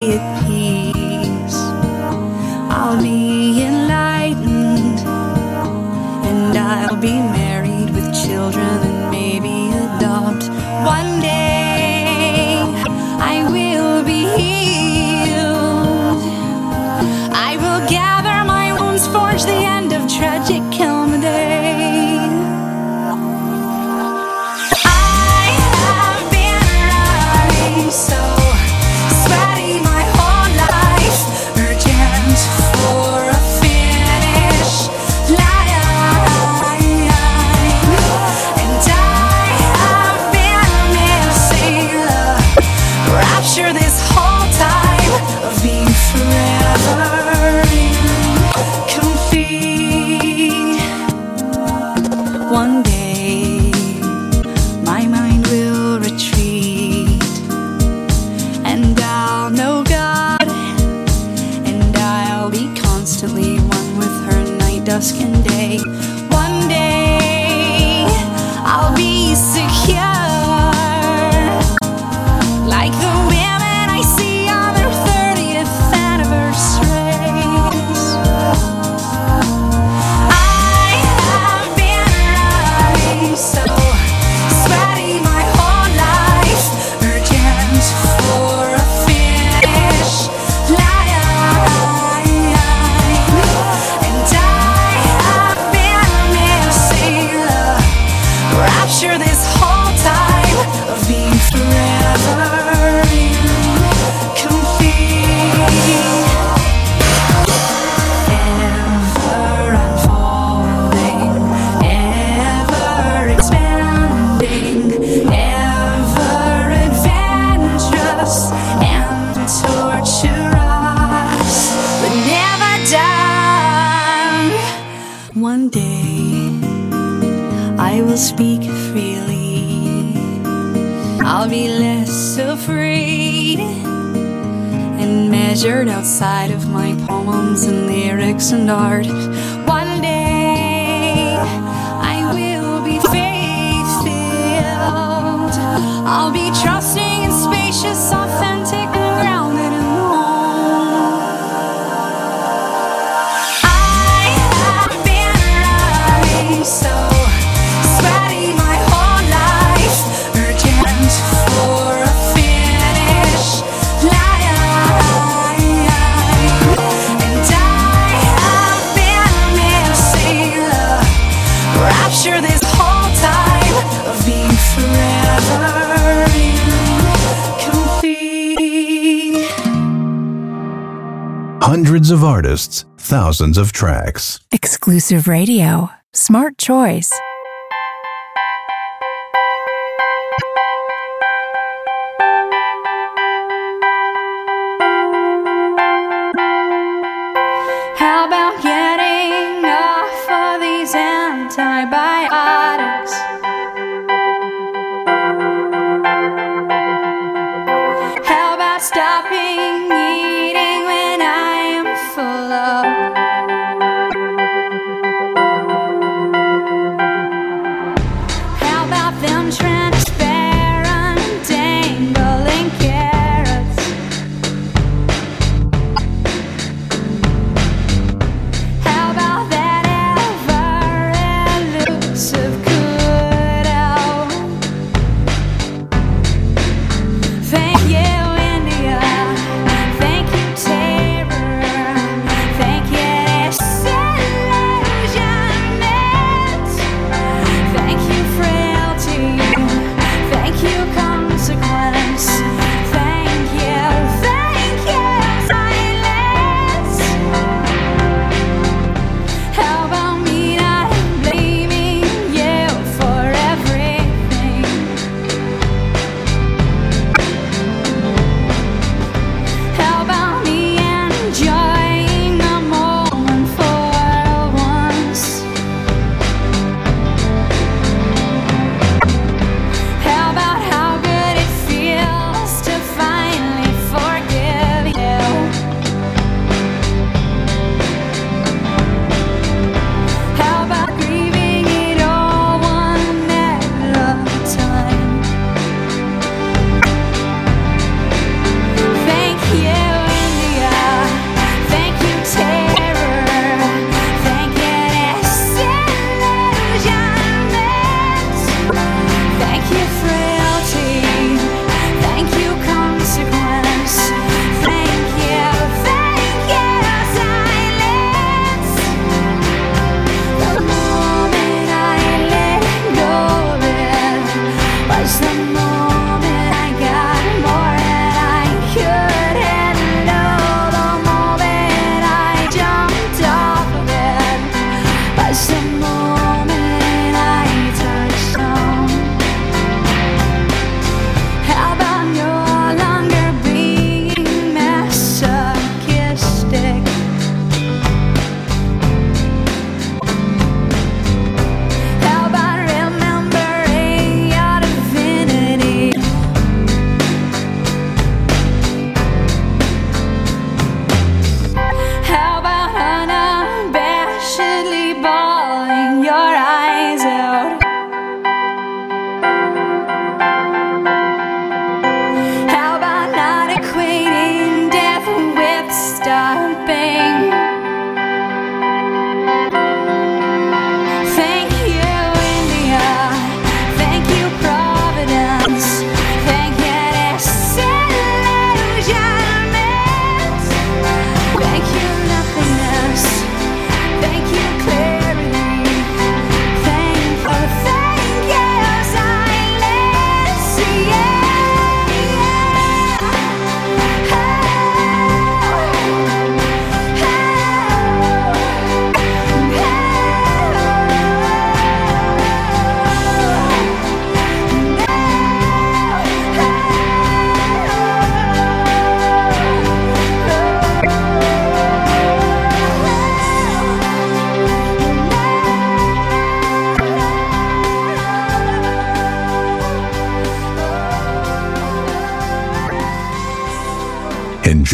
at thousands of tracks. Exclusive radio. Smart choice.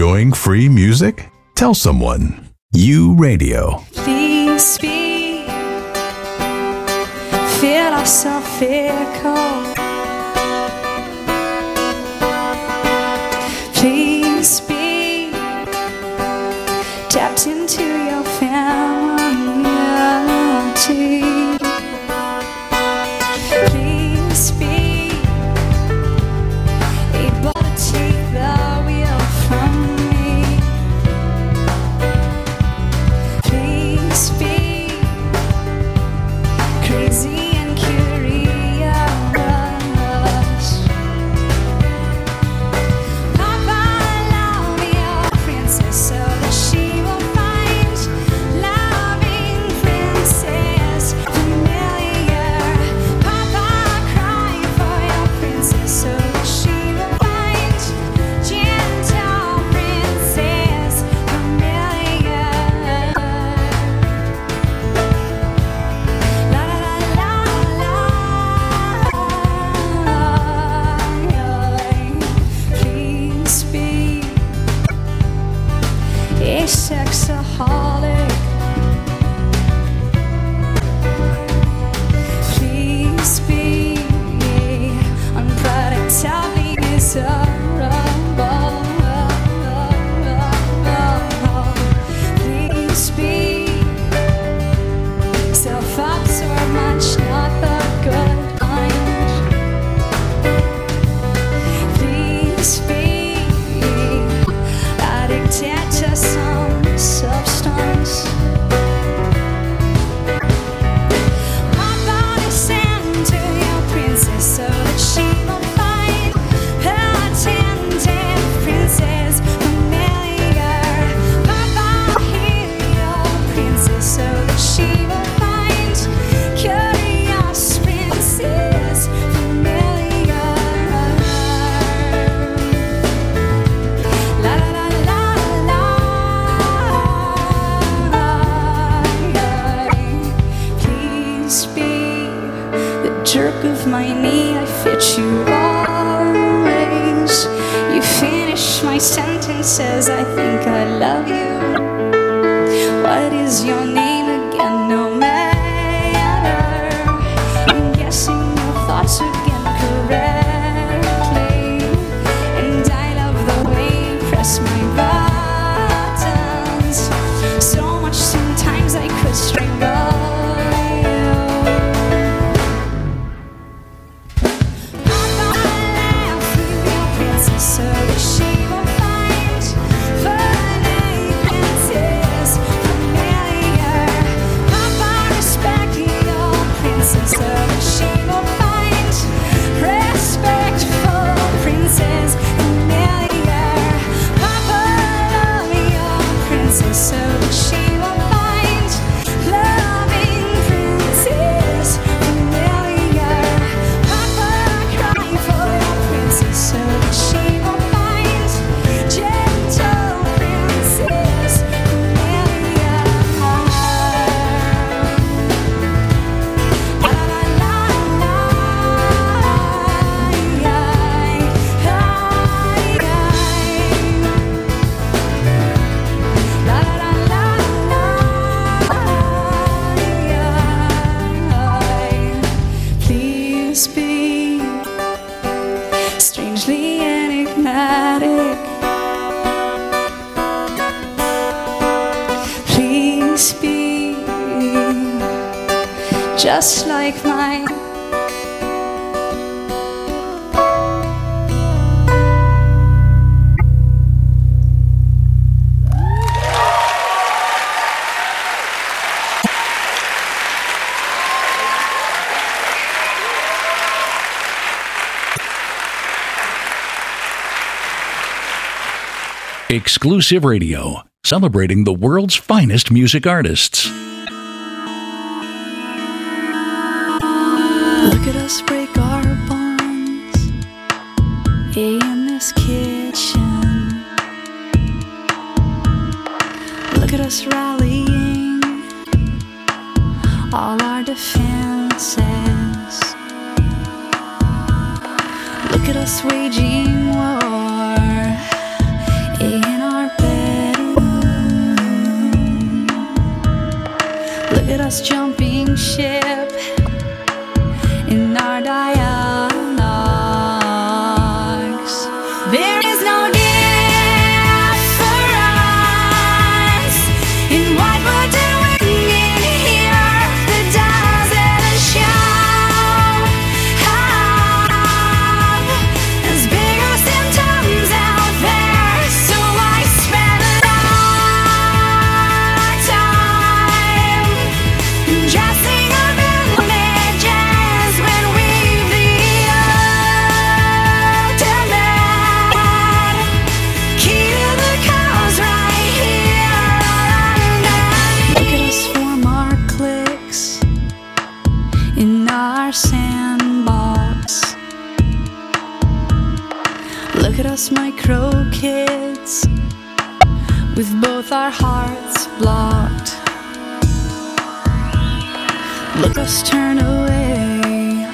enjoying free music? Tell someone. You Radio. Please speak. Exclusive Radio, celebrating the world's finest music artists. Look at us break our bonds in this kitchen. Look at us rallying all our defenses. Look at us waging war. jumping ship in our day. our hearts blocked. Look us turn away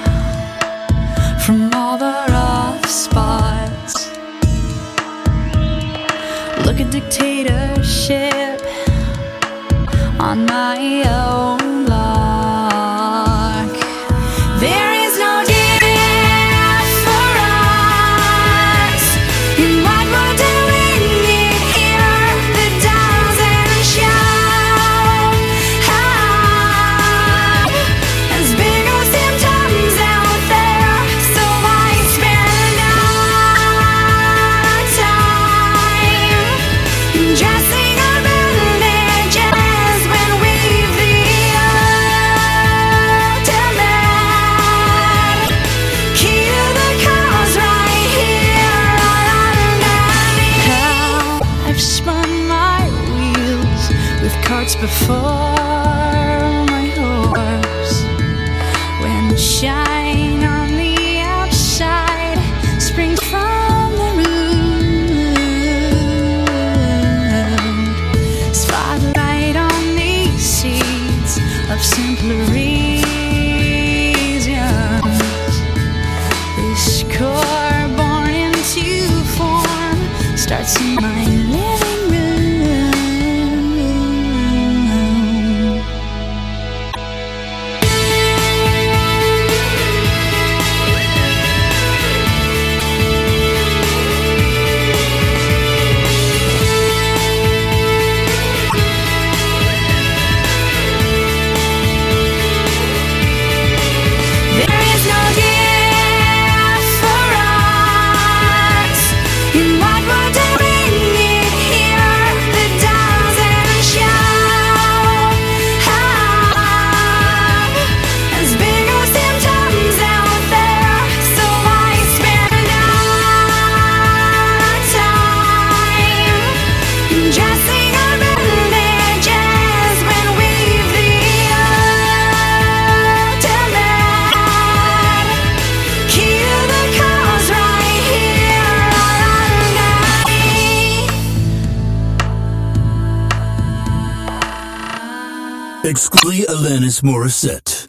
from all the rough spots. Look a dictatorship on my own. exclusively Alanis Morissette.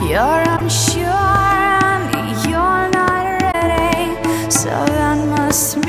You're unsure and you're not ready, so that must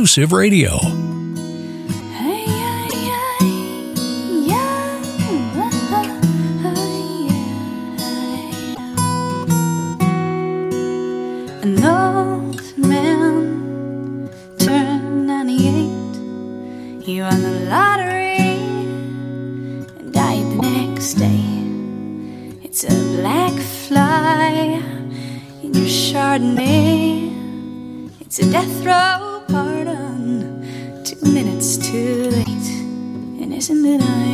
Exclusive Radio. Isn't it I?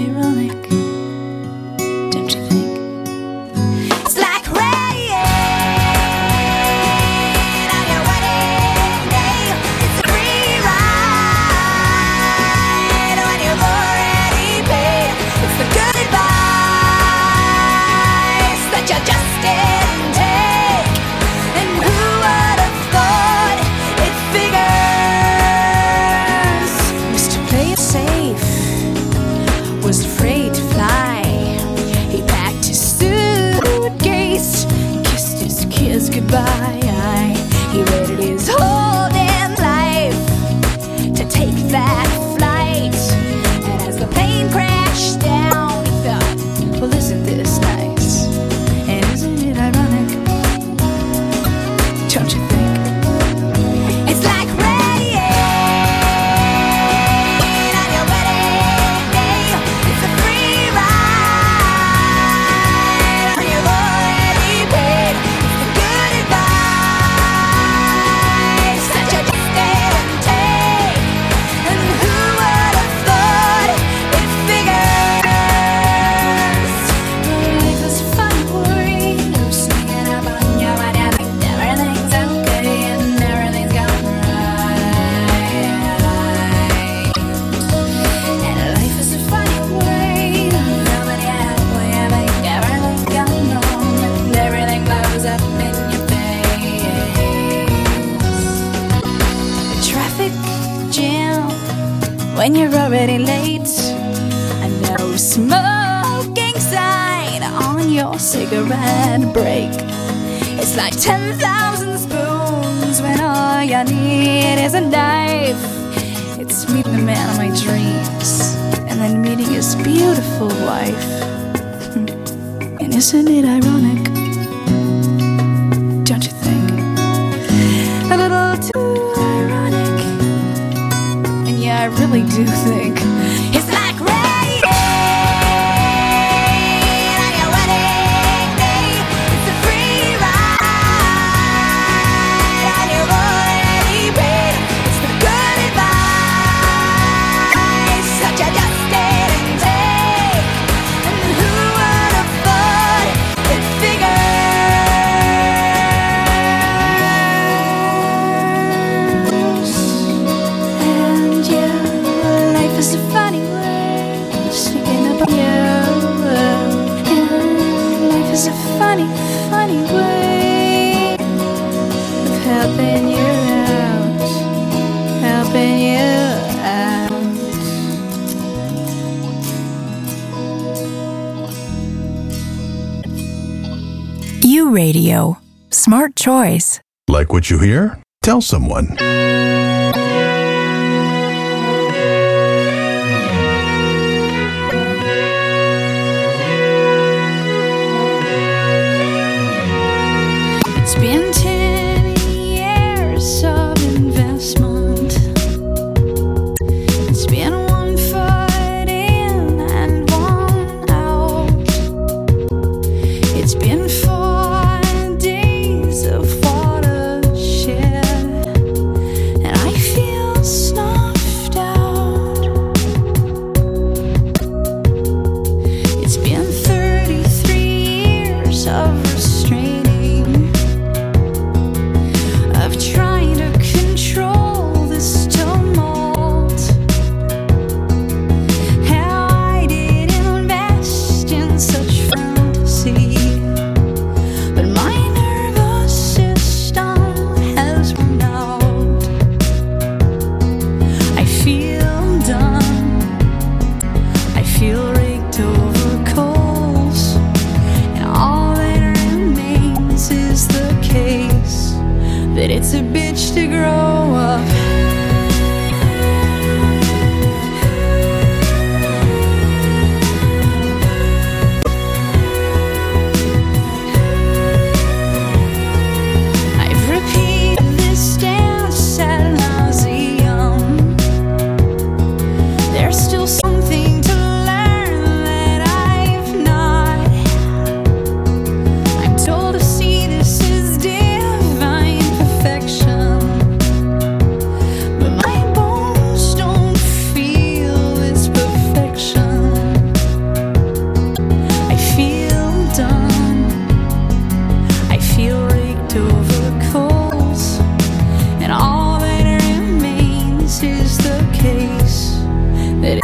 you hear, tell someone.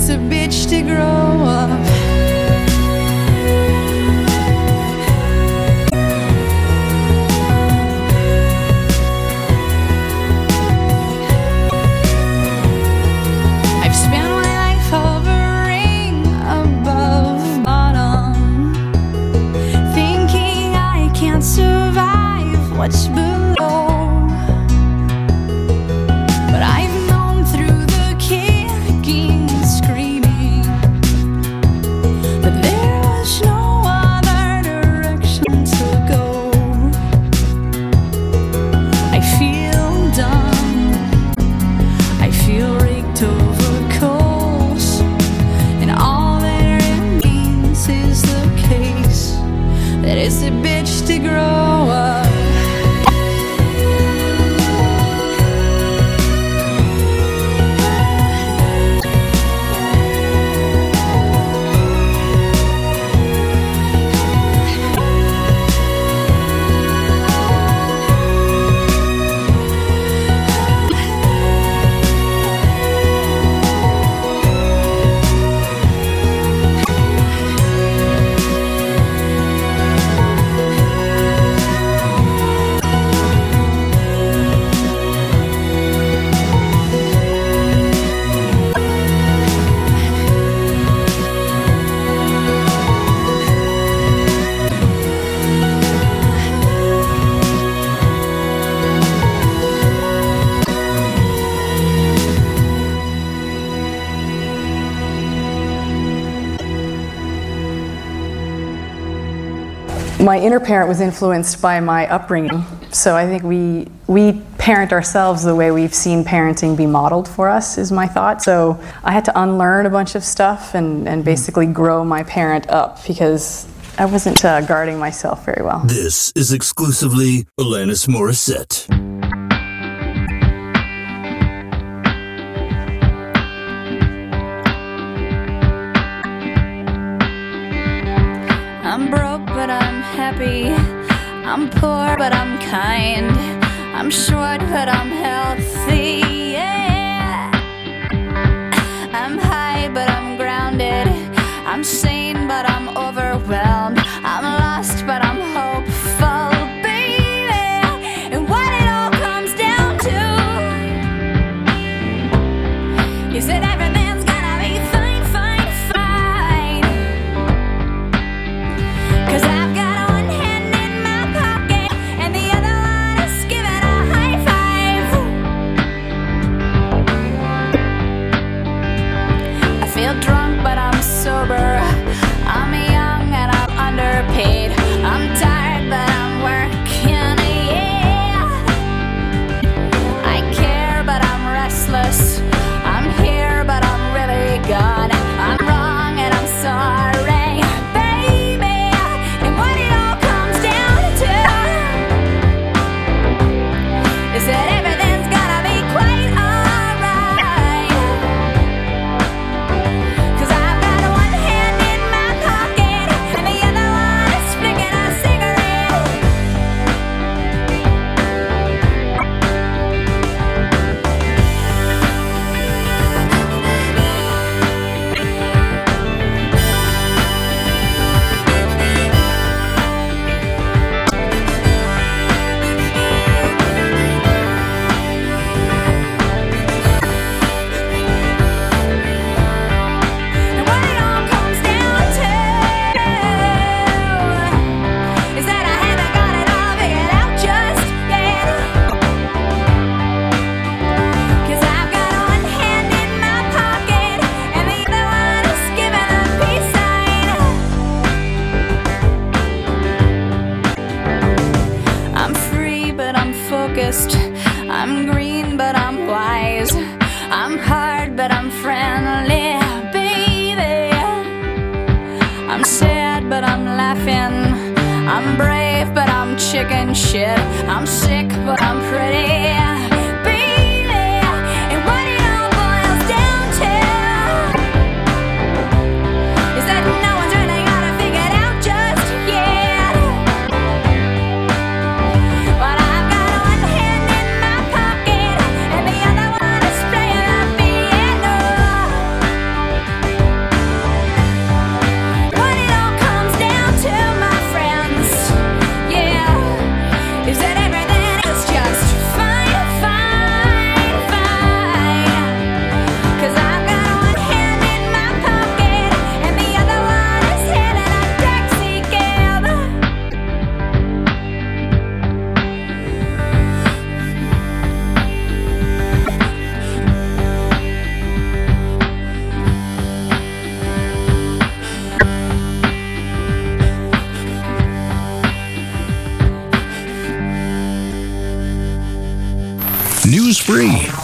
it's a bitch to grow up. I've spent my life hovering above bottom, thinking I can't survive what's boo? my inner parent was influenced by my upbringing. So I think we we parent ourselves the way we've seen parenting be modeled for us is my thought. So I had to unlearn a bunch of stuff and and mm-hmm. basically grow my parent up because I wasn't uh, guarding myself very well. This is exclusively Alanis Morissette. poor, but I'm kind. I'm short, but I'm healthy. Yeah. I'm high, but I'm grounded. I'm sane.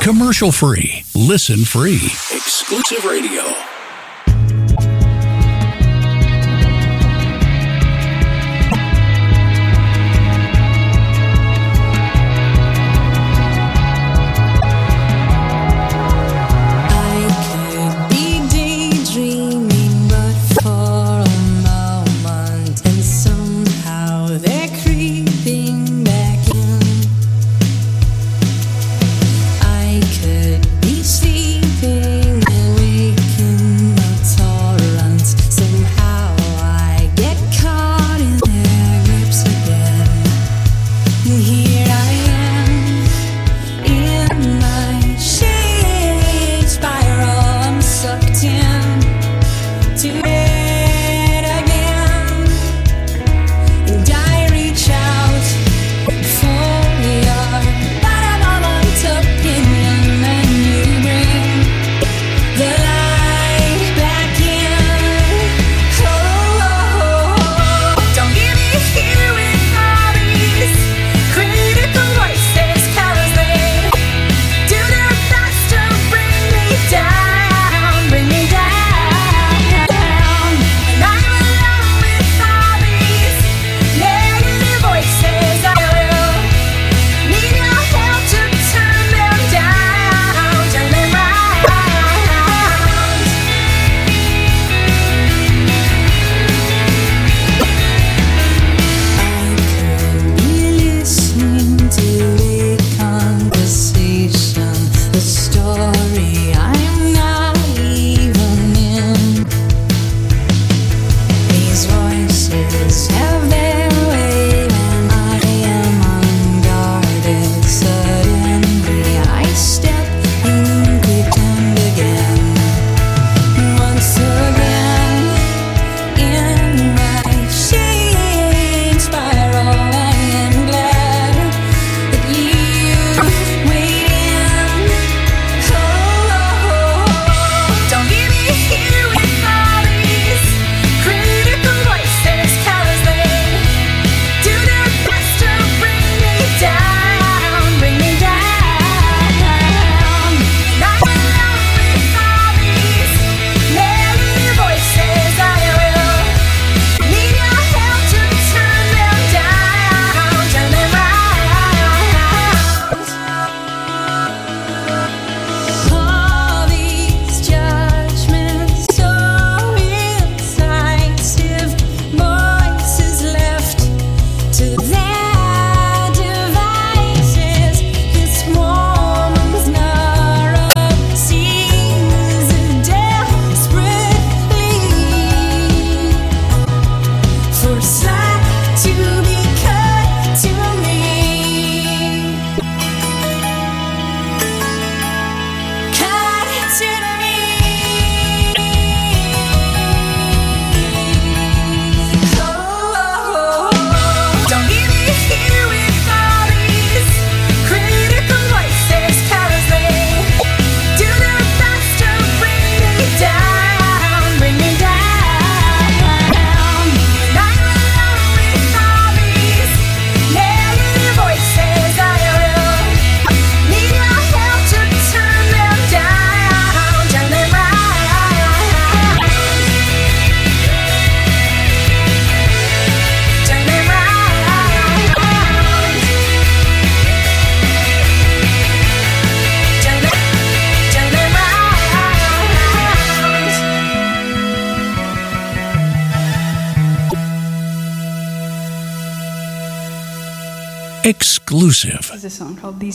Commercial free, listen free. Exclusive radio.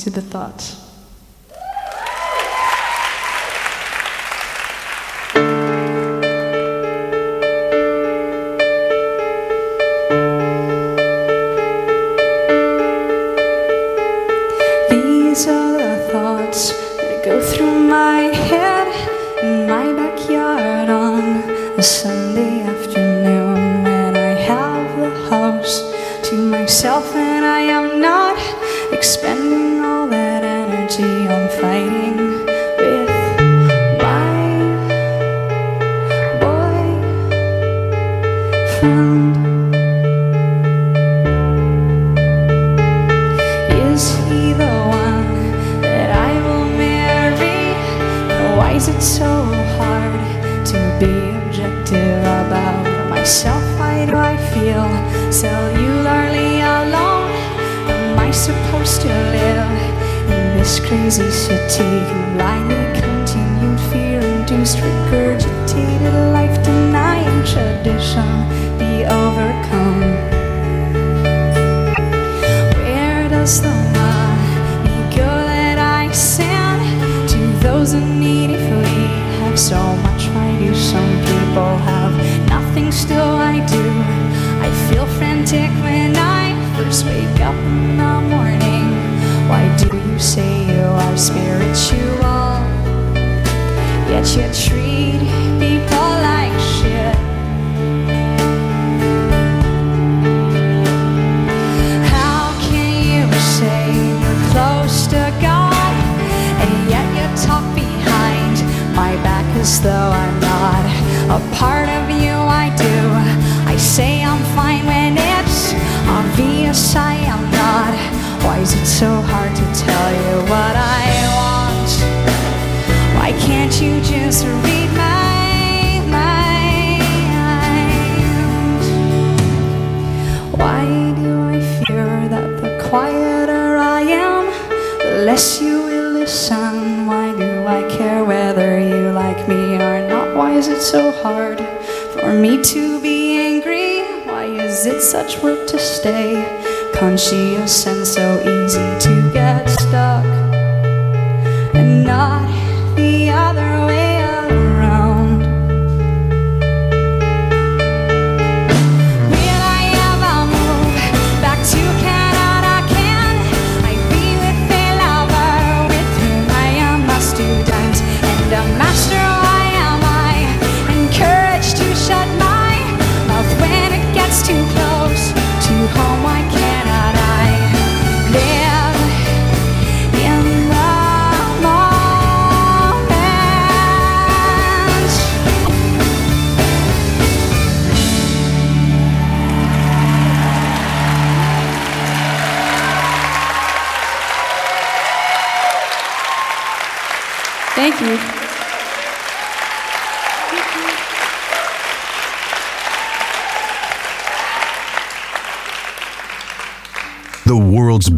Are the Thoughts.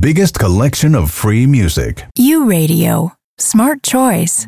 Biggest collection of free music. U Radio. Smart choice.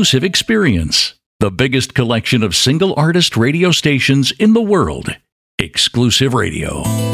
exclusive experience. The biggest collection of single artist radio stations in the world. Exclusive Radio.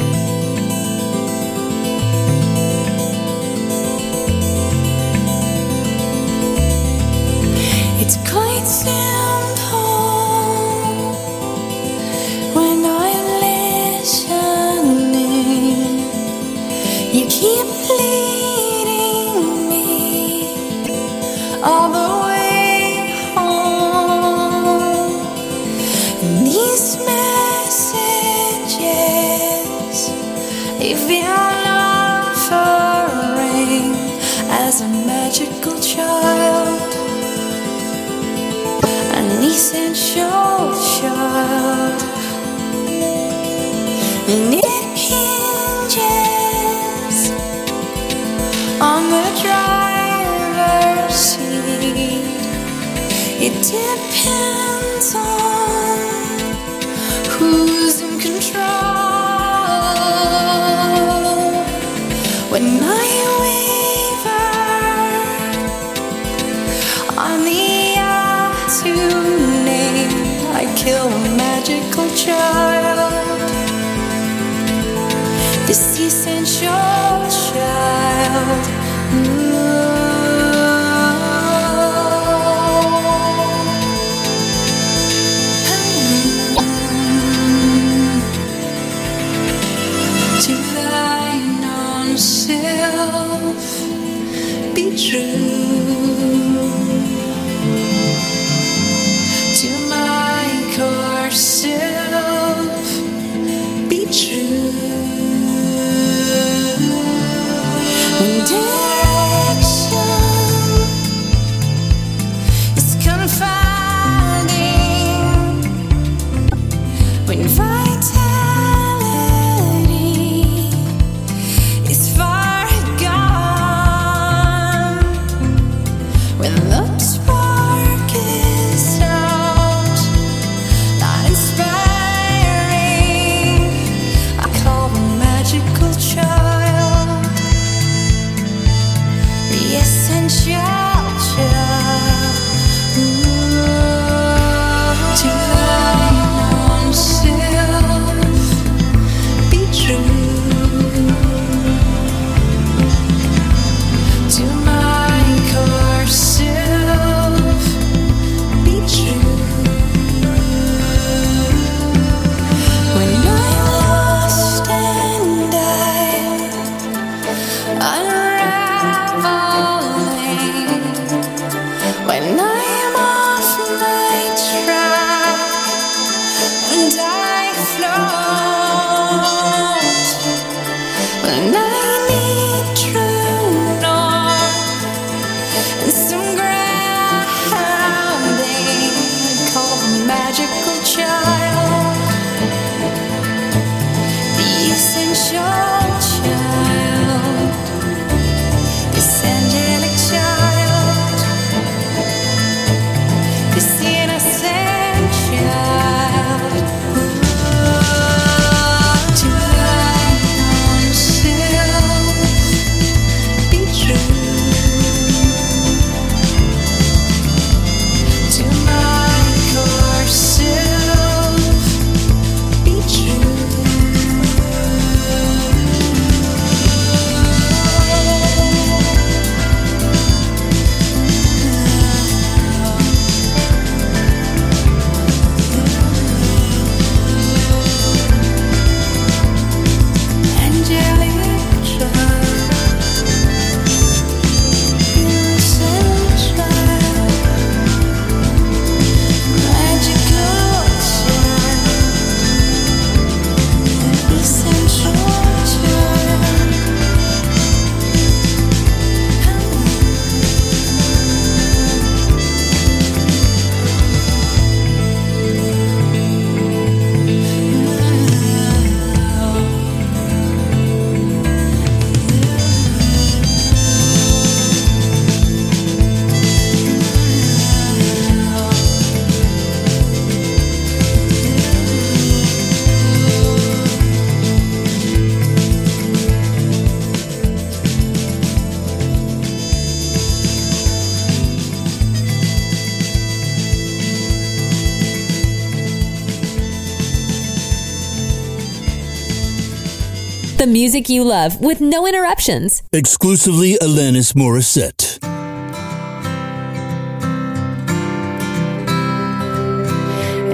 music you love with no interruptions. Exclusively Alanis Morissette.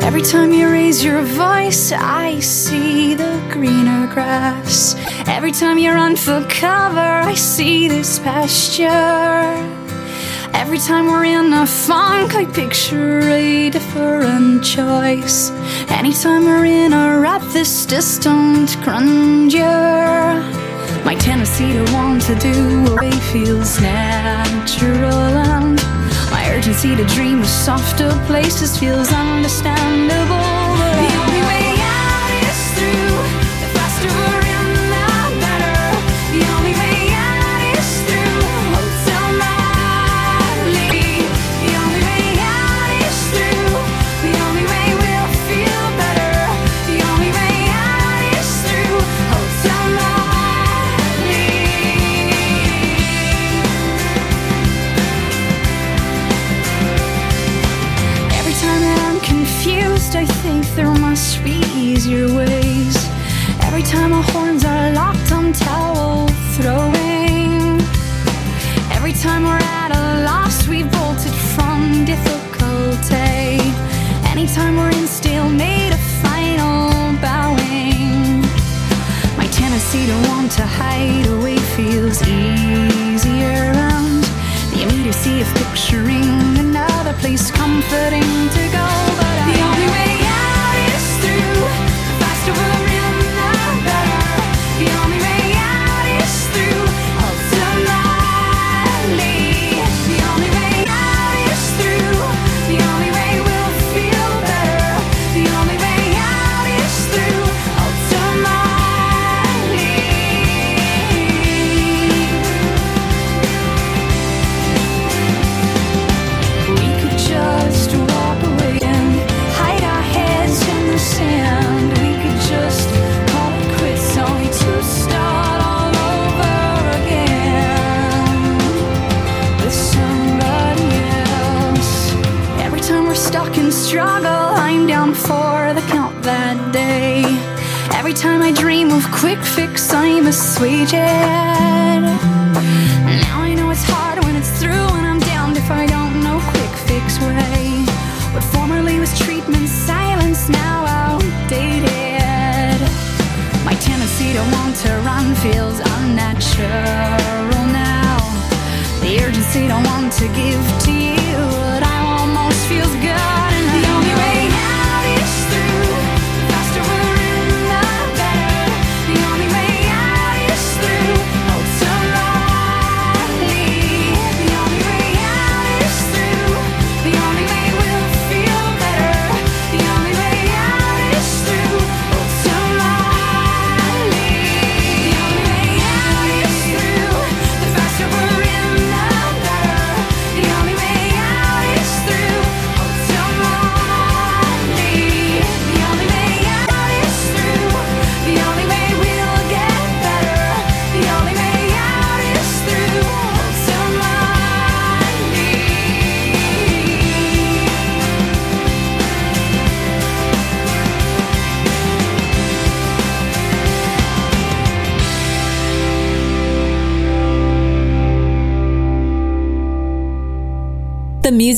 Every time you raise your voice, I see the greener grass. Every time you run for cover, I see this pasture. Every time we're in a funk, I picture a different choice. Anytime we're in a rap, this distant grandeur. My tendency to want to do away feels natural, and my urgency to dream of softer places feels understandable.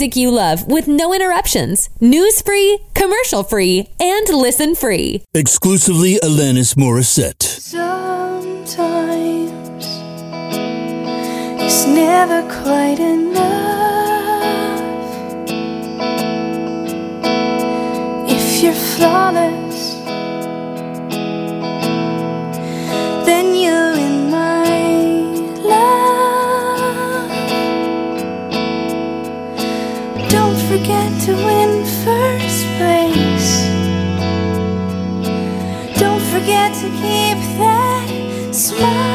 music you love with no interruptions, news free, commercial free, and listen free. Exclusively Alanis Morissette. Sometimes it's never quite enough. If you're flawless. to keep that smile.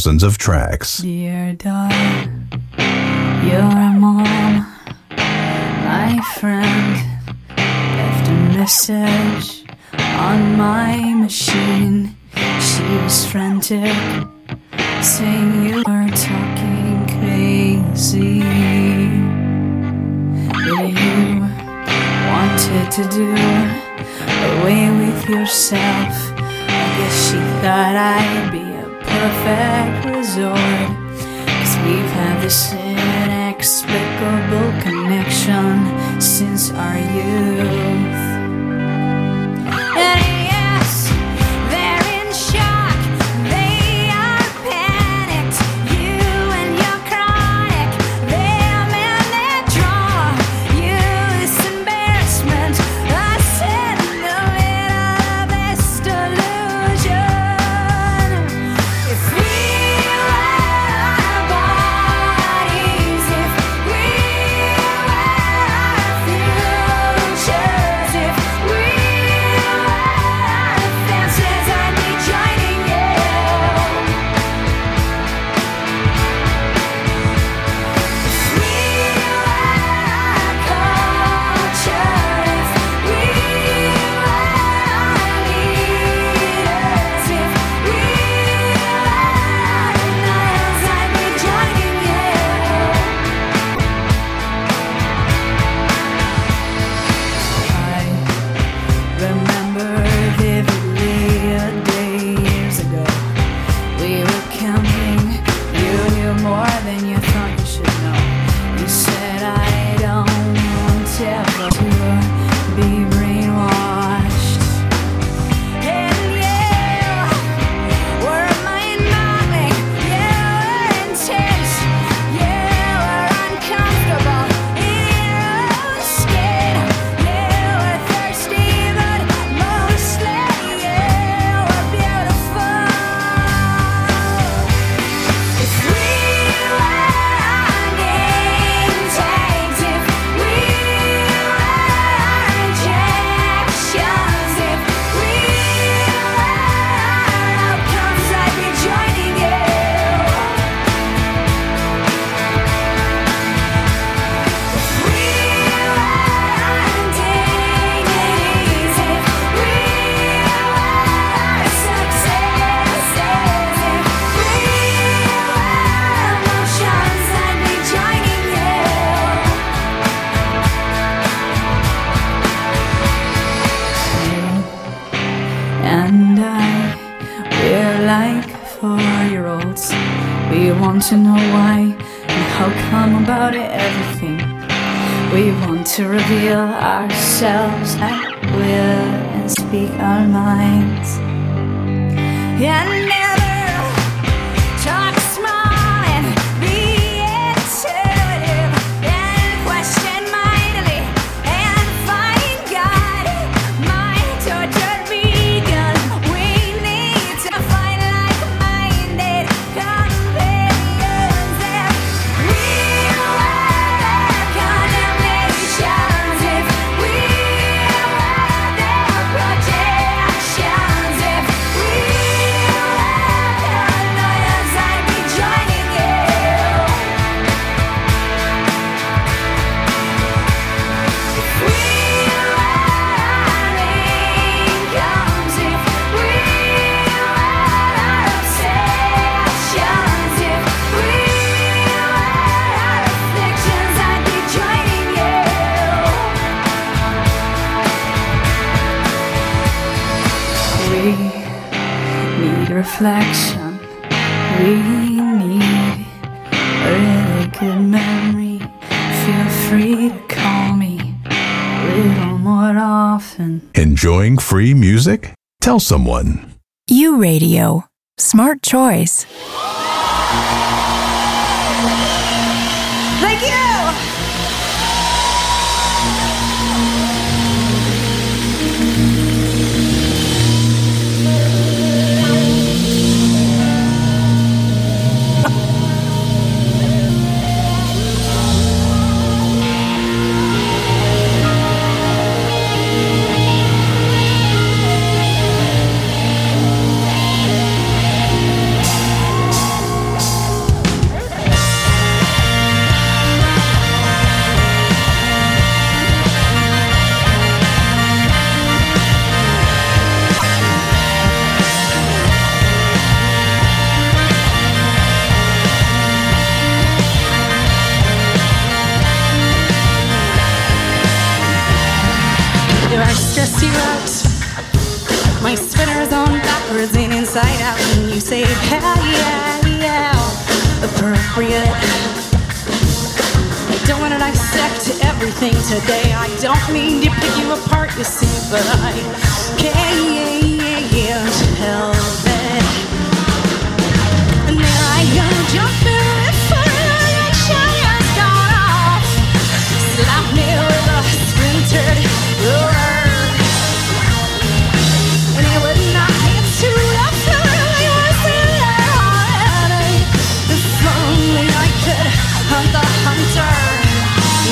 Thousands of tracks. Dear daughter, Tell someone. U Radio. Smart choice. And yeah, yeah, appropriate. I don't want to dissect everything today. I don't mean to pick you apart, you see, but I can't help it. And then I go jumping if I has off. Slap me with a splintered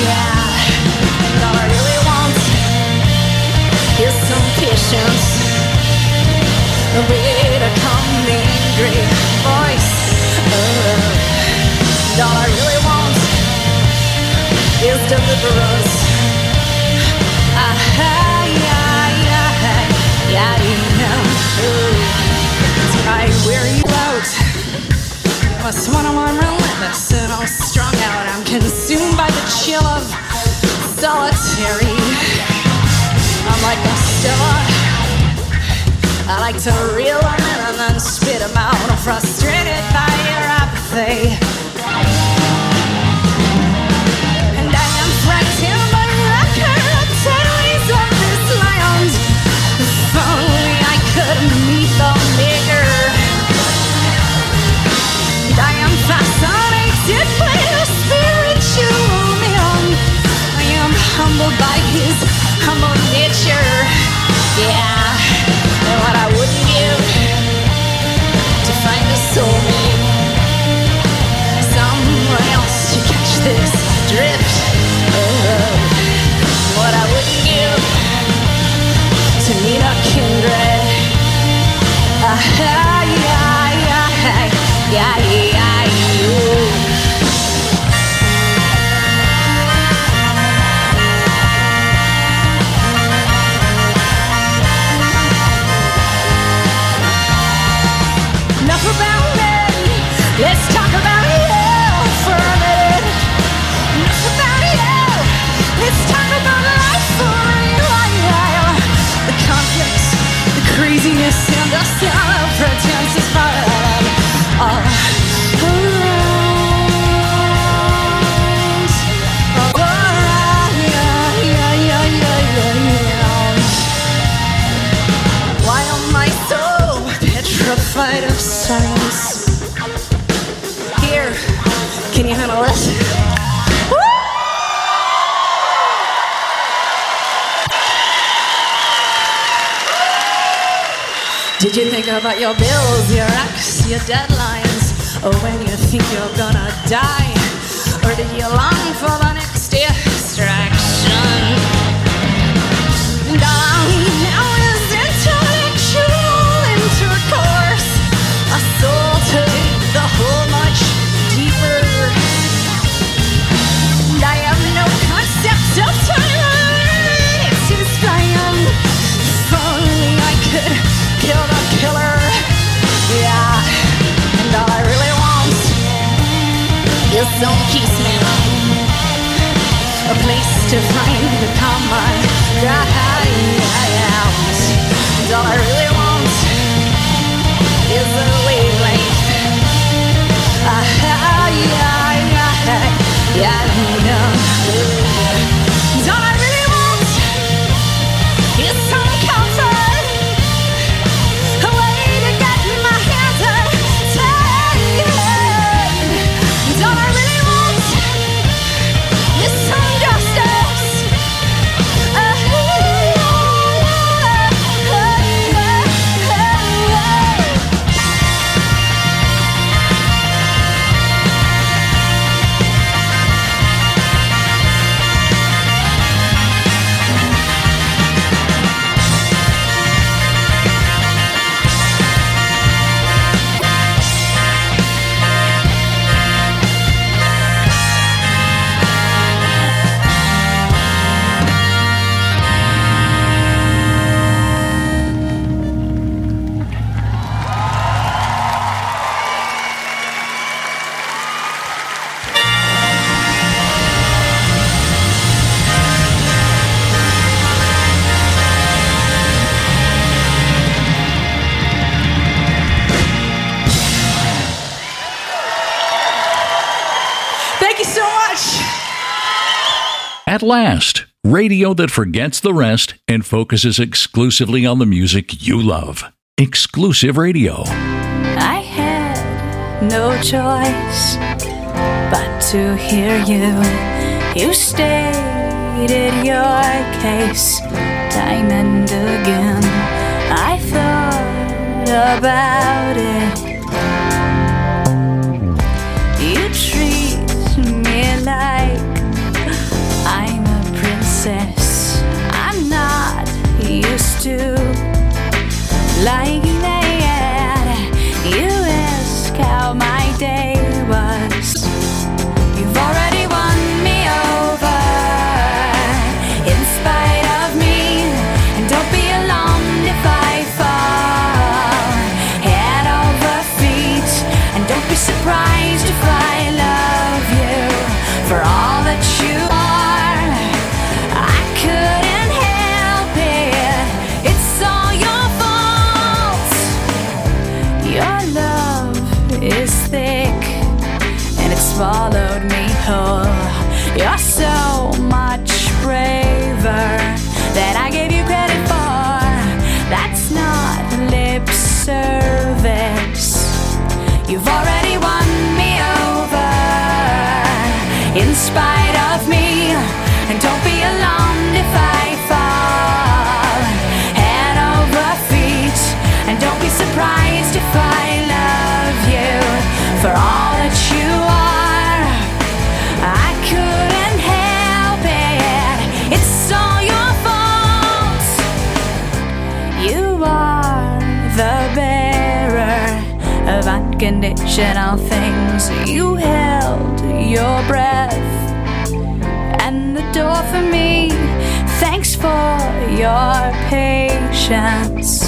Yeah. All I really want is some patience. A voice. And all I really want is deliverance. Ah, yeah, yeah, yeah. Ooh. Must relentless consumed by the chill of solitary. I'm like Estella. I like to reel them in and then spit them out. I'm frustrated by your apathy. And I am frightened by records of this land. If only I could meet the humbled by his humble nature. Yeah, and what I wouldn't give to find a soulmate. Someone else to catch this Did you think about your bills, your ex, your deadlines? Or when you think you're gonna die? Or did you long for the next distraction? And don't kiss me. A place to find the karma. That I am And all I really want is a wavelength. I, Yeah, yeah, yeah, yeah. last, radio that forgets the rest and focuses exclusively on the music you love. Exclusive radio. I had no choice but to hear you. You stated your case time and again. I thought about it. You treat me like this I'm not used to like conditional things. You held your breath and the door for me. Thanks for your patience.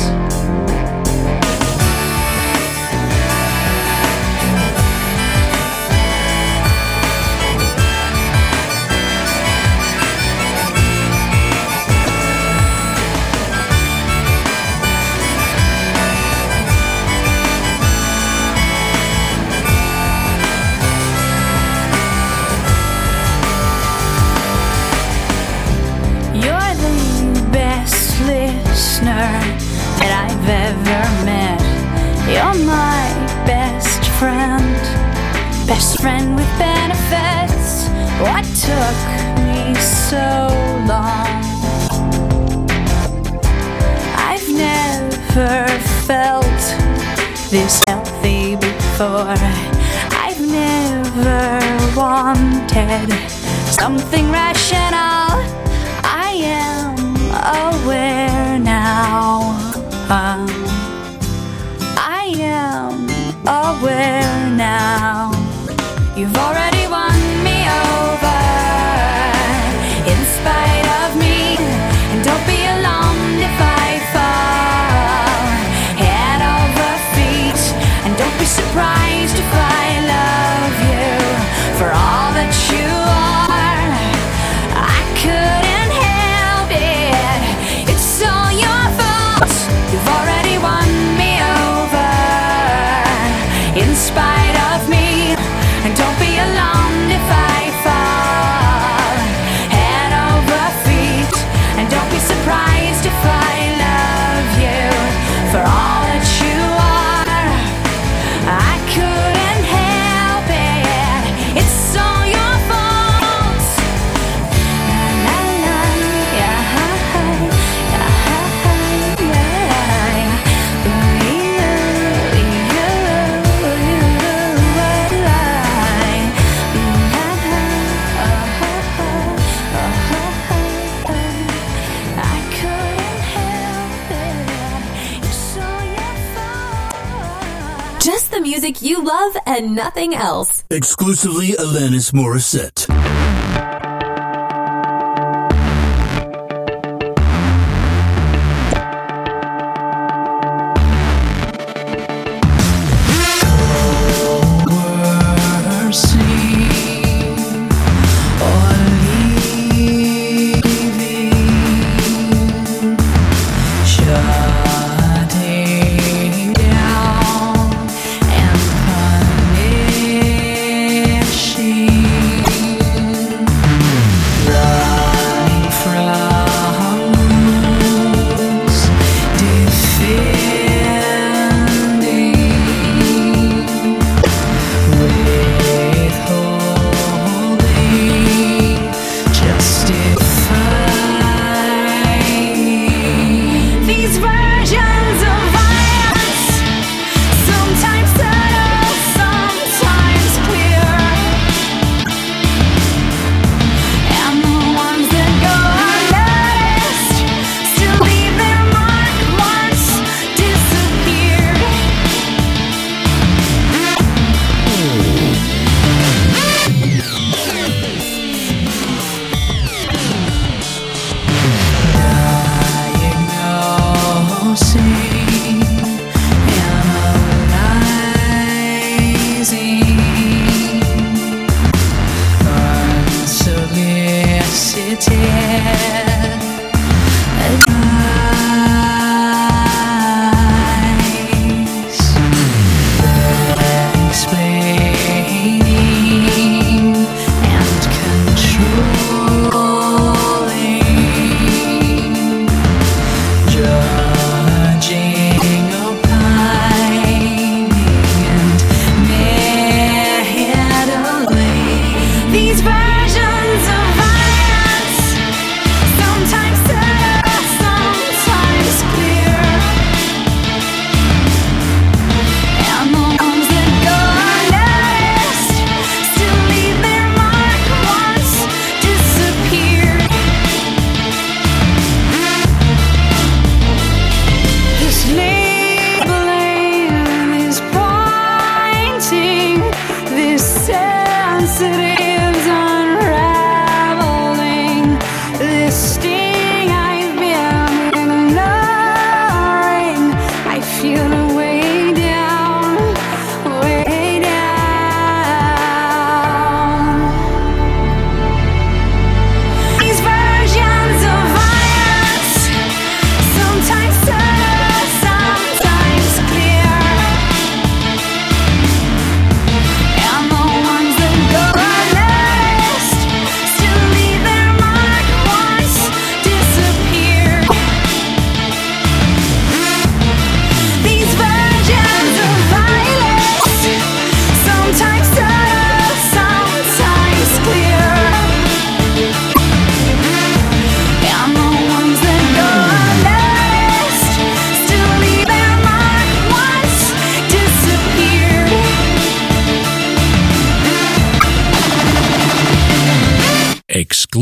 and nothing else. Exclusively Alanis Morissette.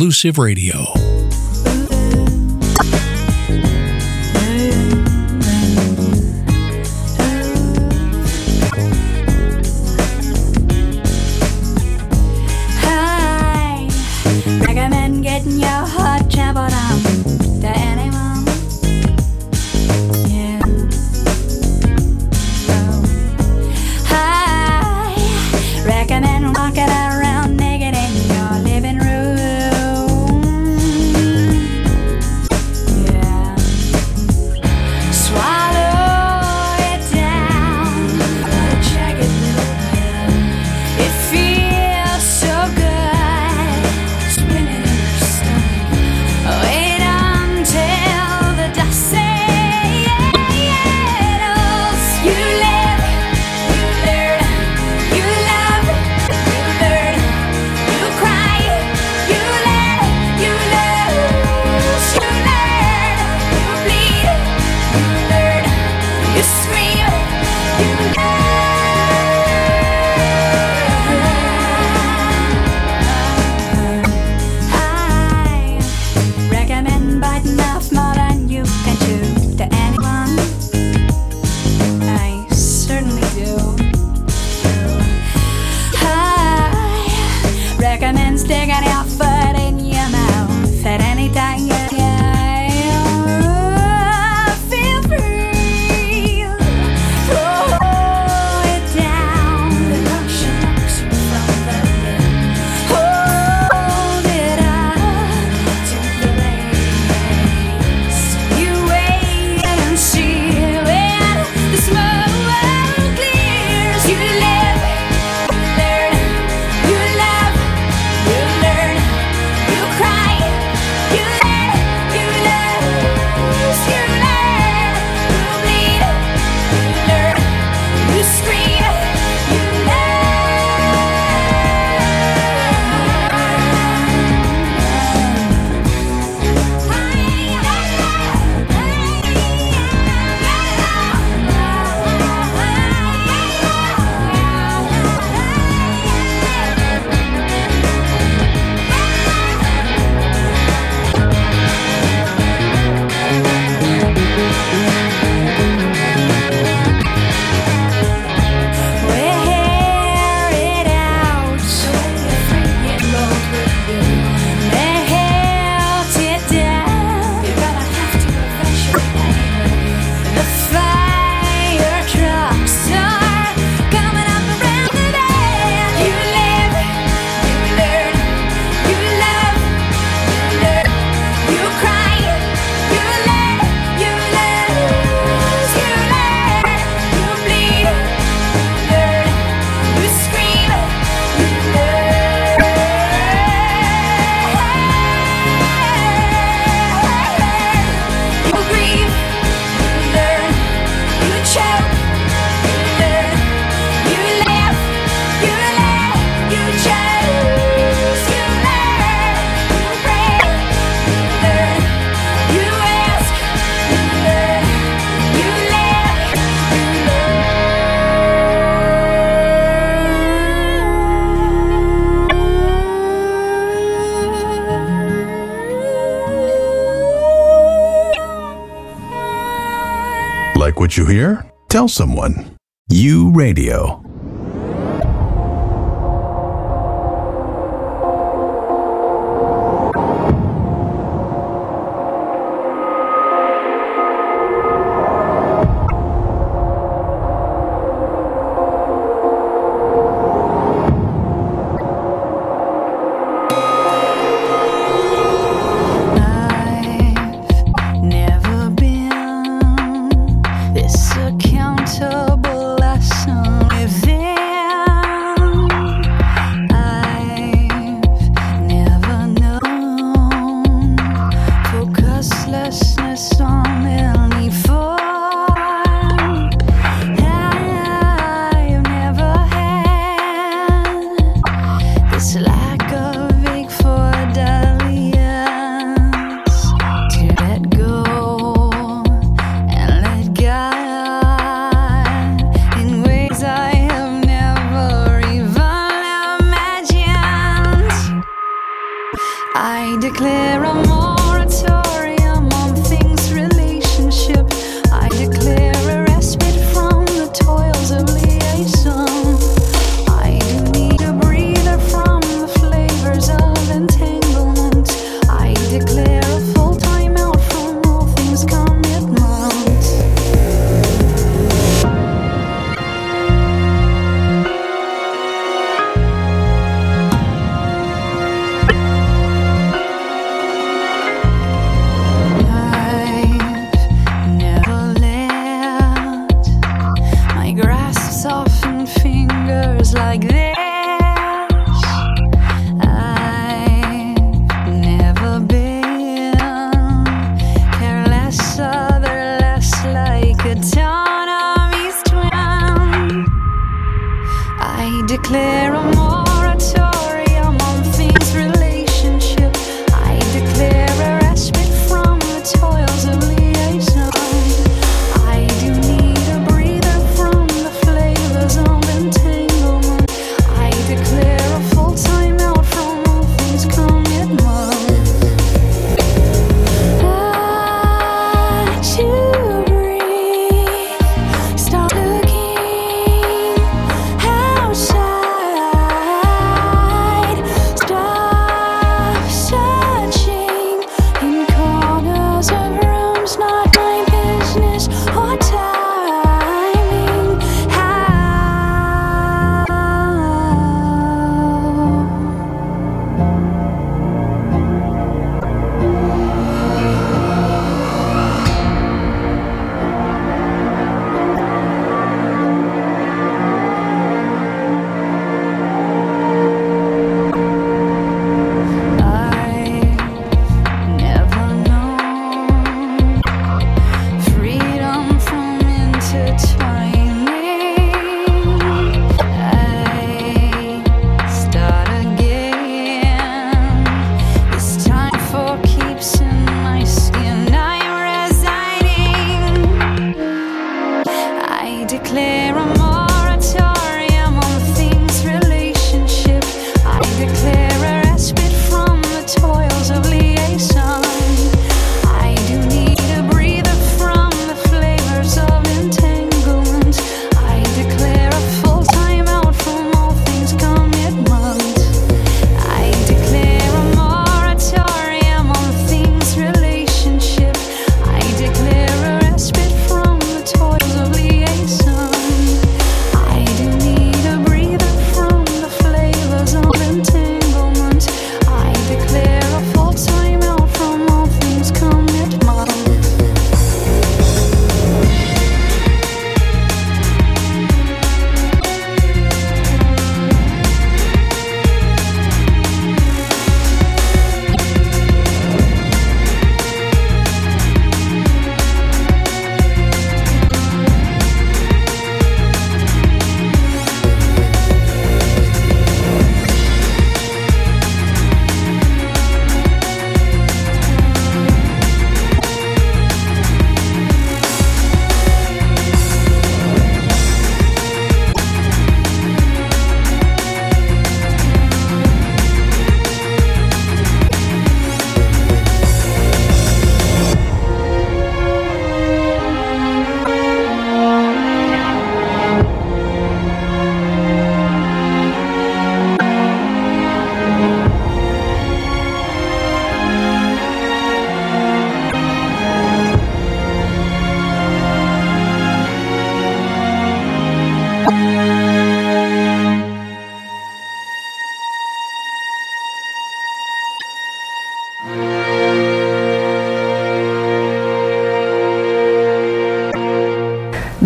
Exclusive radio. What you hear? Tell someone. You Radio.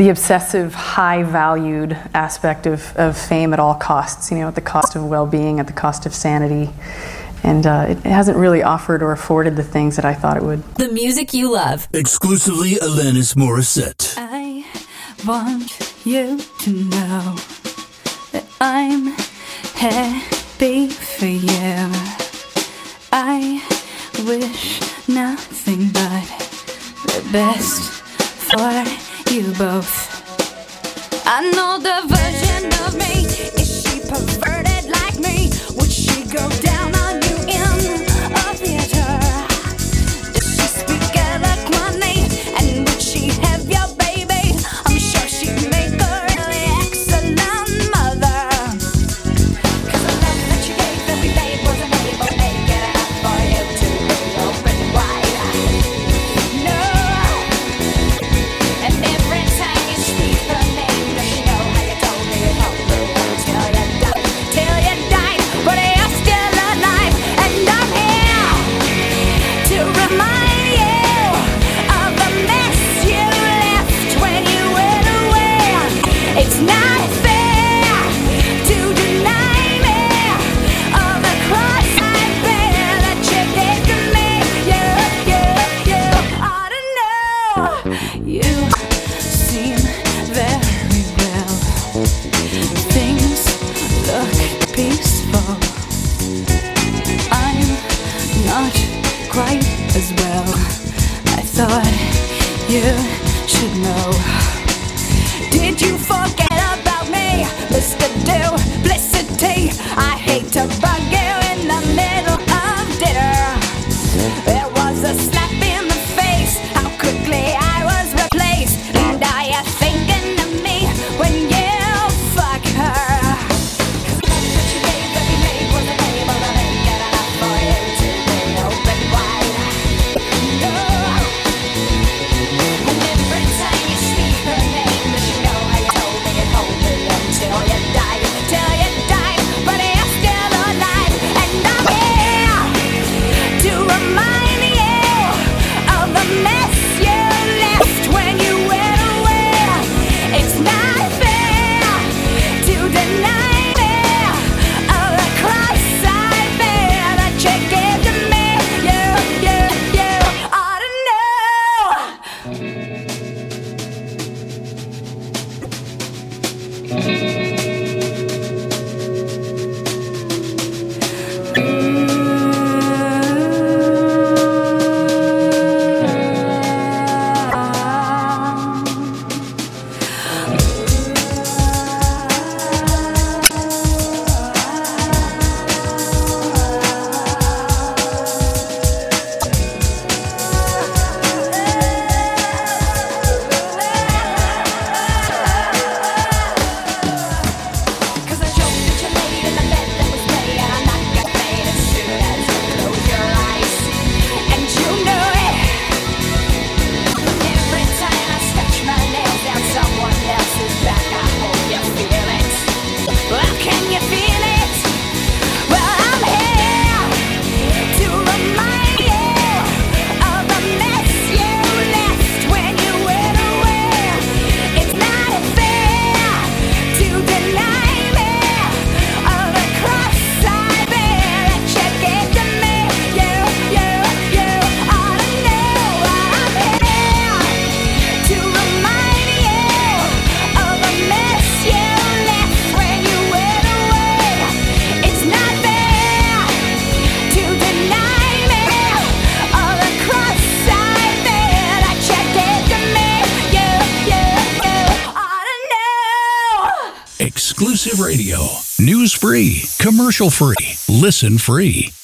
the obsessive, high valued aspect of, of fame at all costs, you know, at the cost of well being, at the cost of sanity. And uh, it hasn't really offered or afforded the things that I thought it would. The music you love. Exclusively Alanis Morissette. I want you to know that I commercial free, listen free.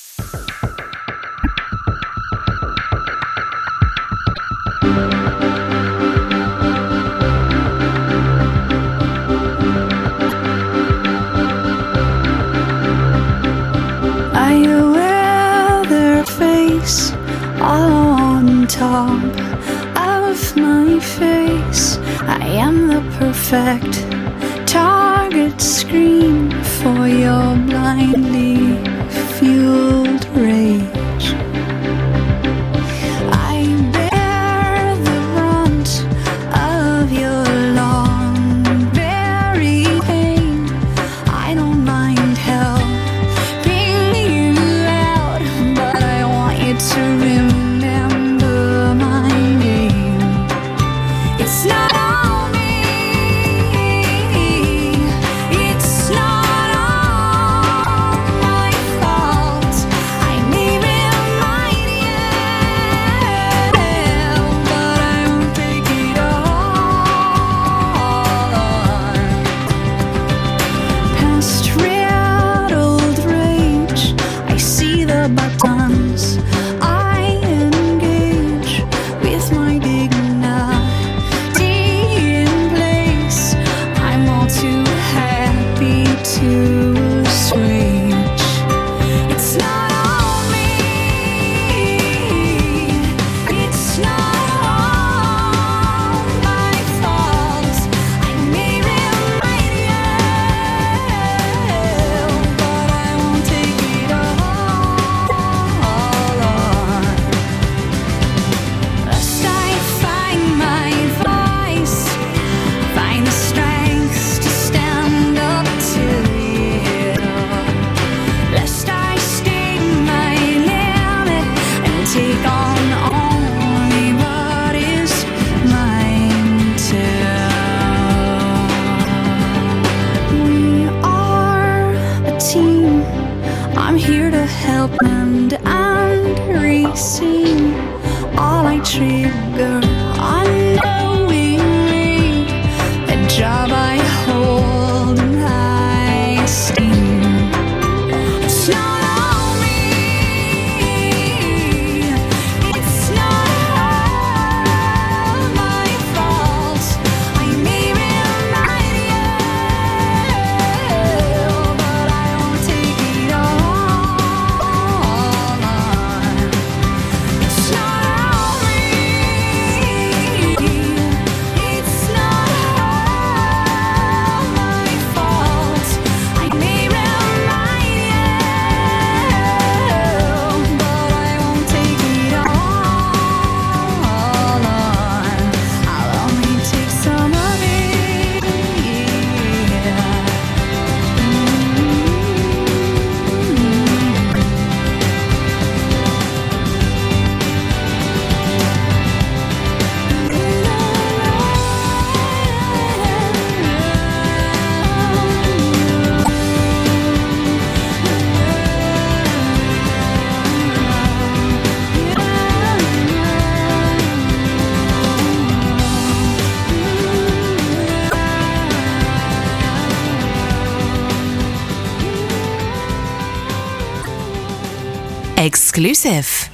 Exclusive.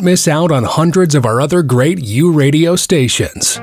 Don't miss out on hundreds of our other great U Radio stations.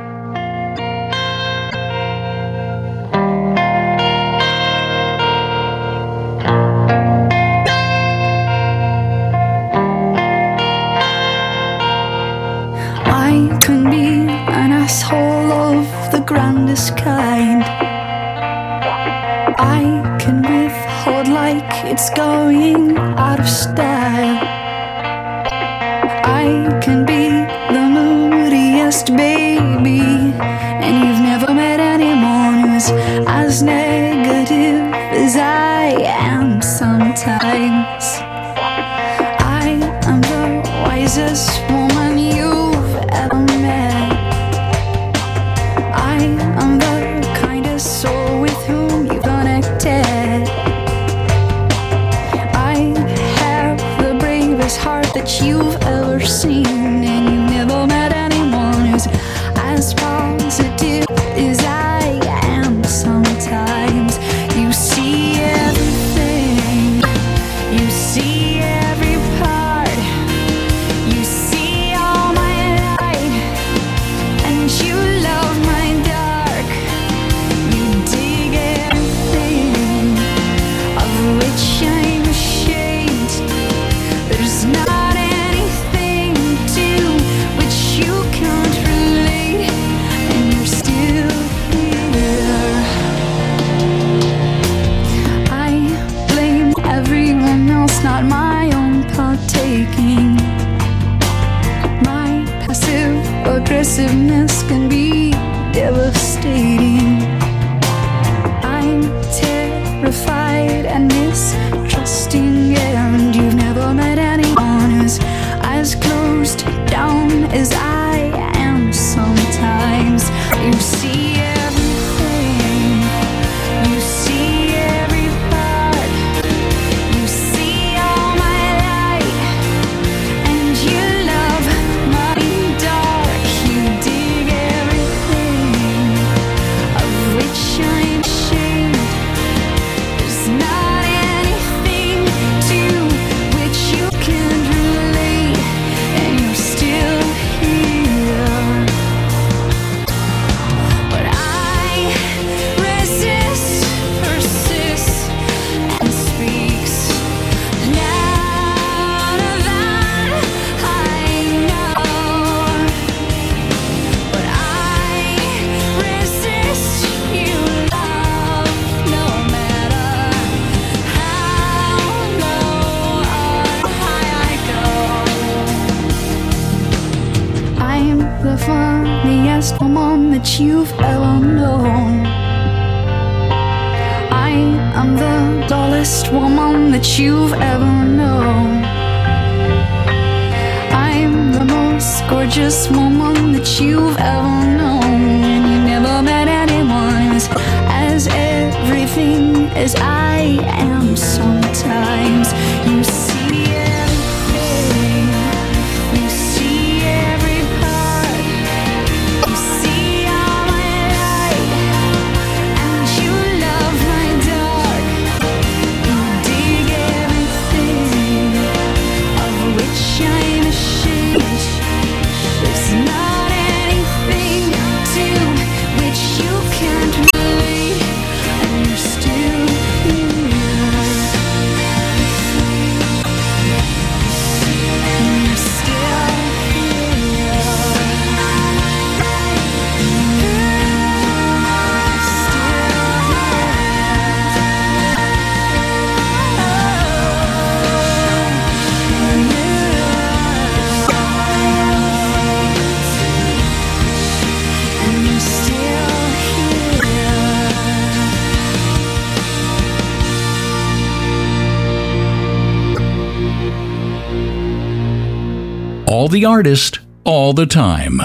The artist, all the time.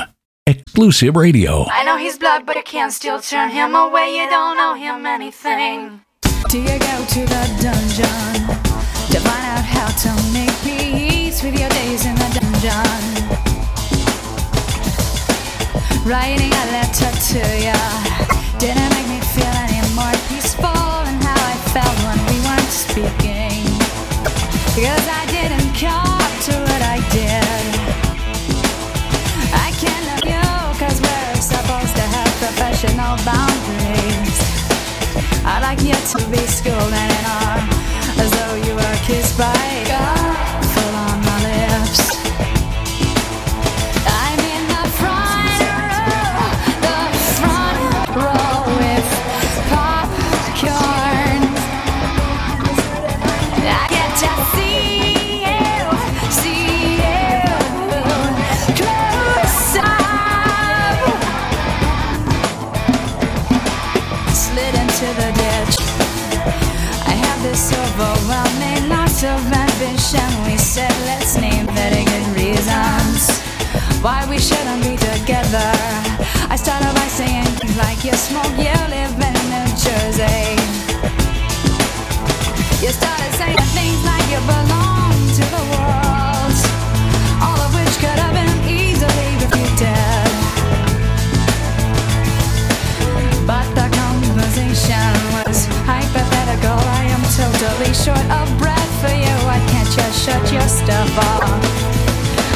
Exclusive radio. I know he's blood, but you can't still turn him away. You don't know him anything. Do you go to the dungeon to find out how to make peace with your days in the dungeon? Writing a letter to ya didn't boundaries. I'd like you to be schooled in an arm as though you were kissed by God why we shouldn't be together. I started by saying like you smoke, you live in New Jersey. You started saying things like you belong to the world, all of which could have been easily refuted. But the conversation was hypothetical. I am totally short of breath for you. I can't just shut your stuff off.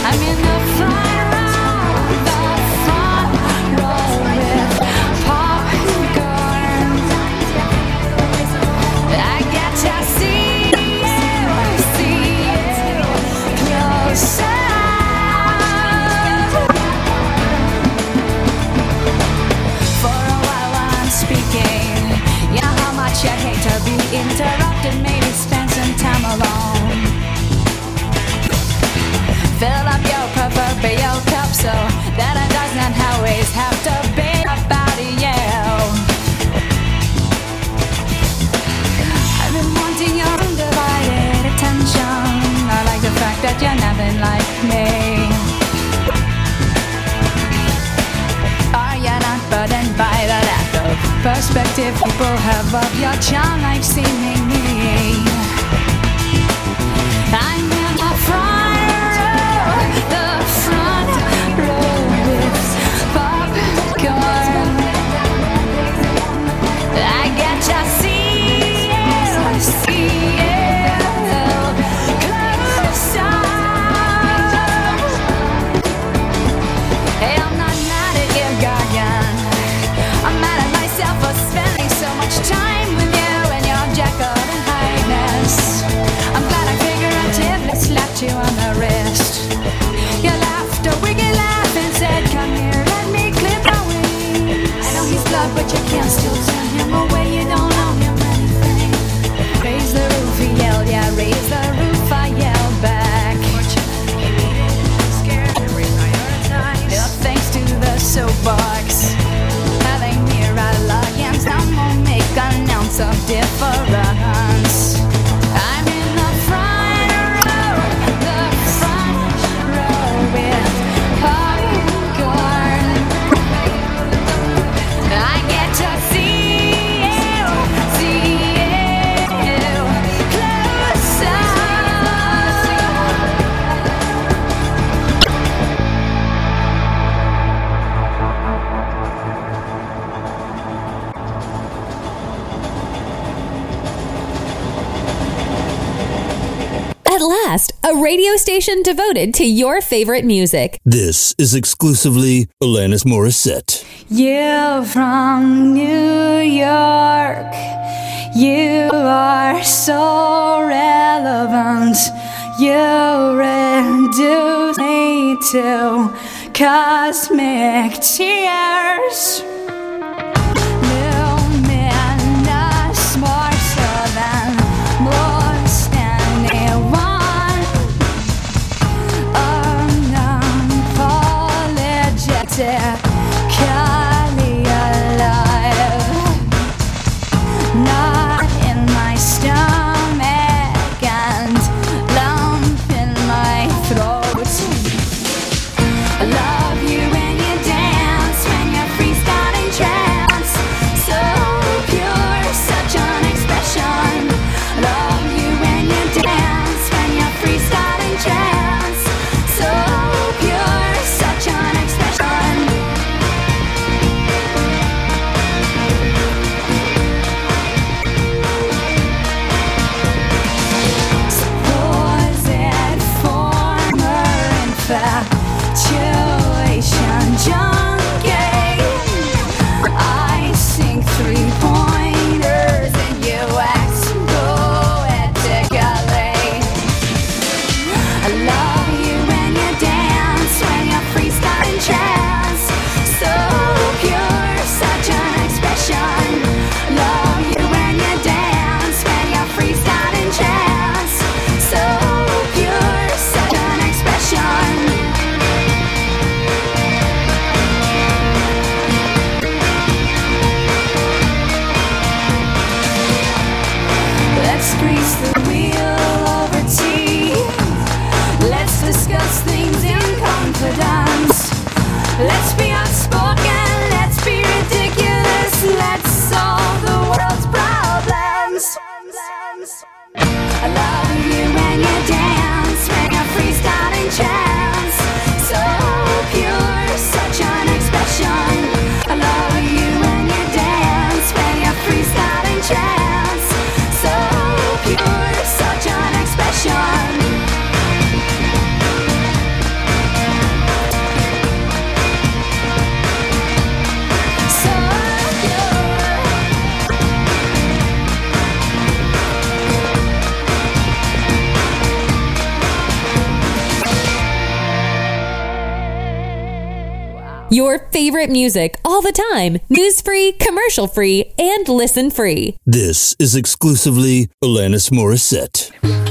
I'm in the front be interrupted. Maybe spend some time alone. Fill up your proverbial cup so that it doesn't always have to be about you. I've been wanting your undivided attention. I like the fact that you're nothing like me. Perspective. People have of your charm like seeming devoted to your favorite music. This is exclusively Alanis Morissette. You're from New York. You are so relevant. You reduce me to cosmic tears. your favorite music all the time, news free, commercial free, and listen free. This is exclusively Alanis Morissette.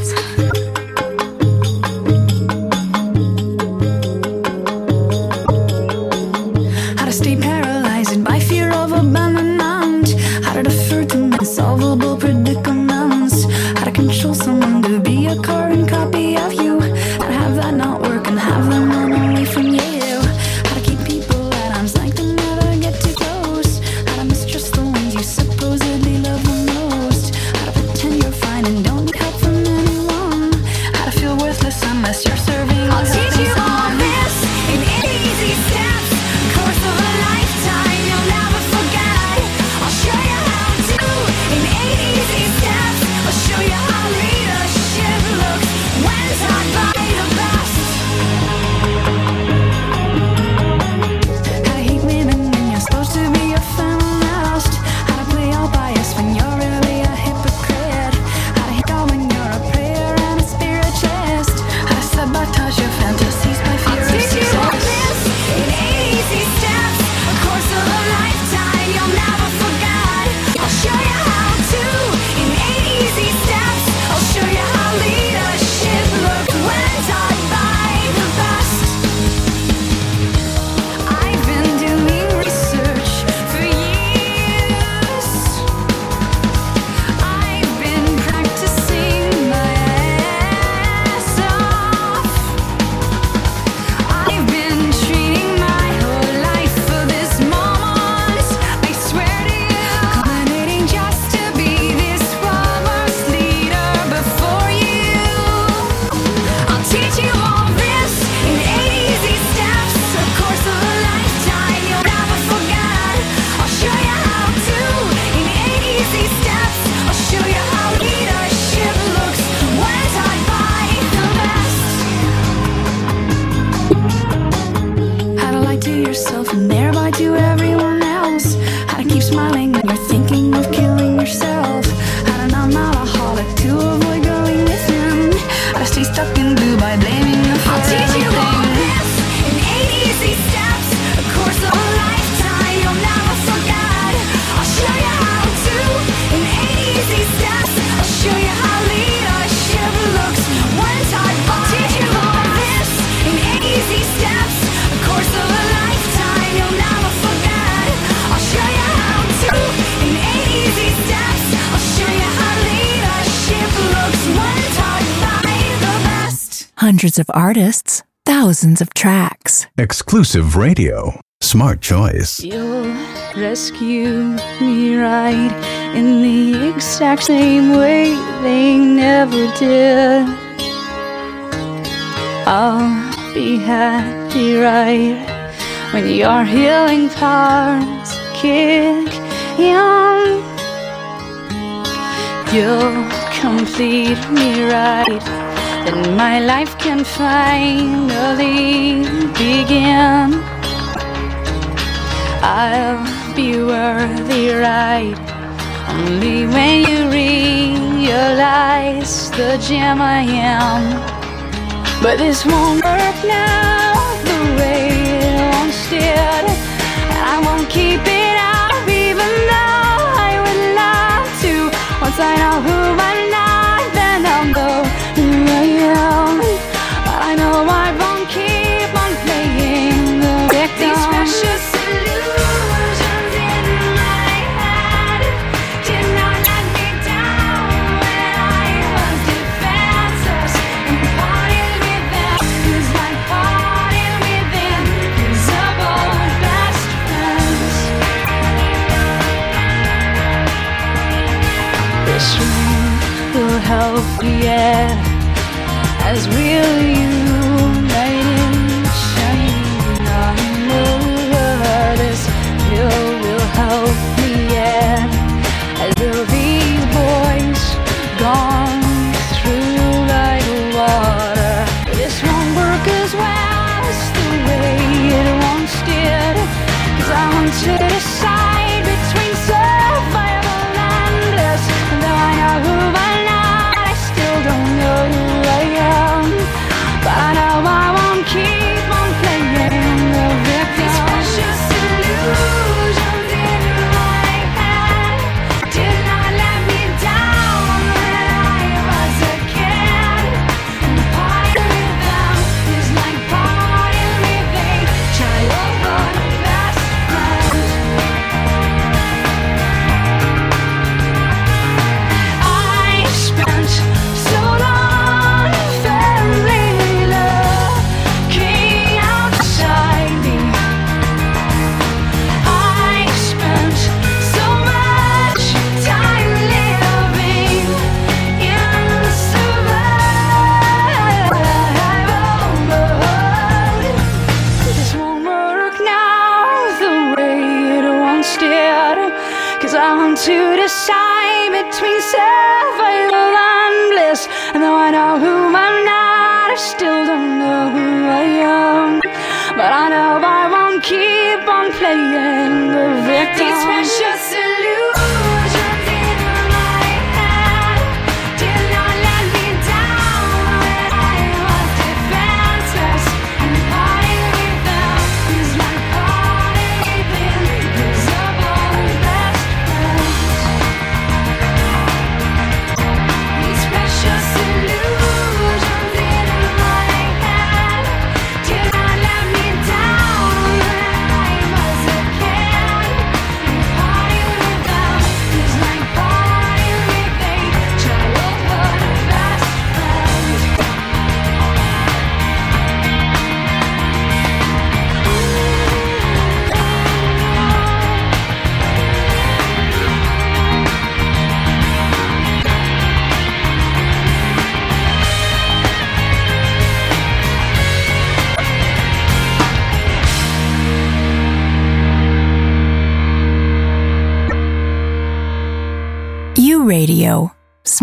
hundreds of artists, thousands of tracks. Exclusive radio. Smart choice. You'll rescue me right in the exact same way they never did. I'll be happy right when your healing powers kick in. You'll complete me right and my life can finally begin. I'll be worthy, right? Only when you realize the gem I am. But this won't work now the way it once did. I won't keep it. there.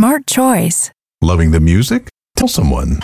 smart choice. Loving the music? Tell someone.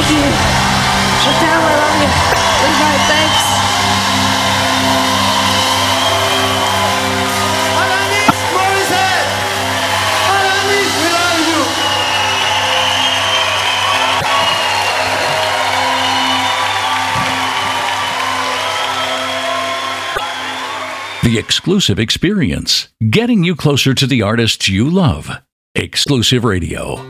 Thank you. Japan, I love you. Good night, thanks. The exclusive experience, getting you closer to the artists you love. Exclusive radio.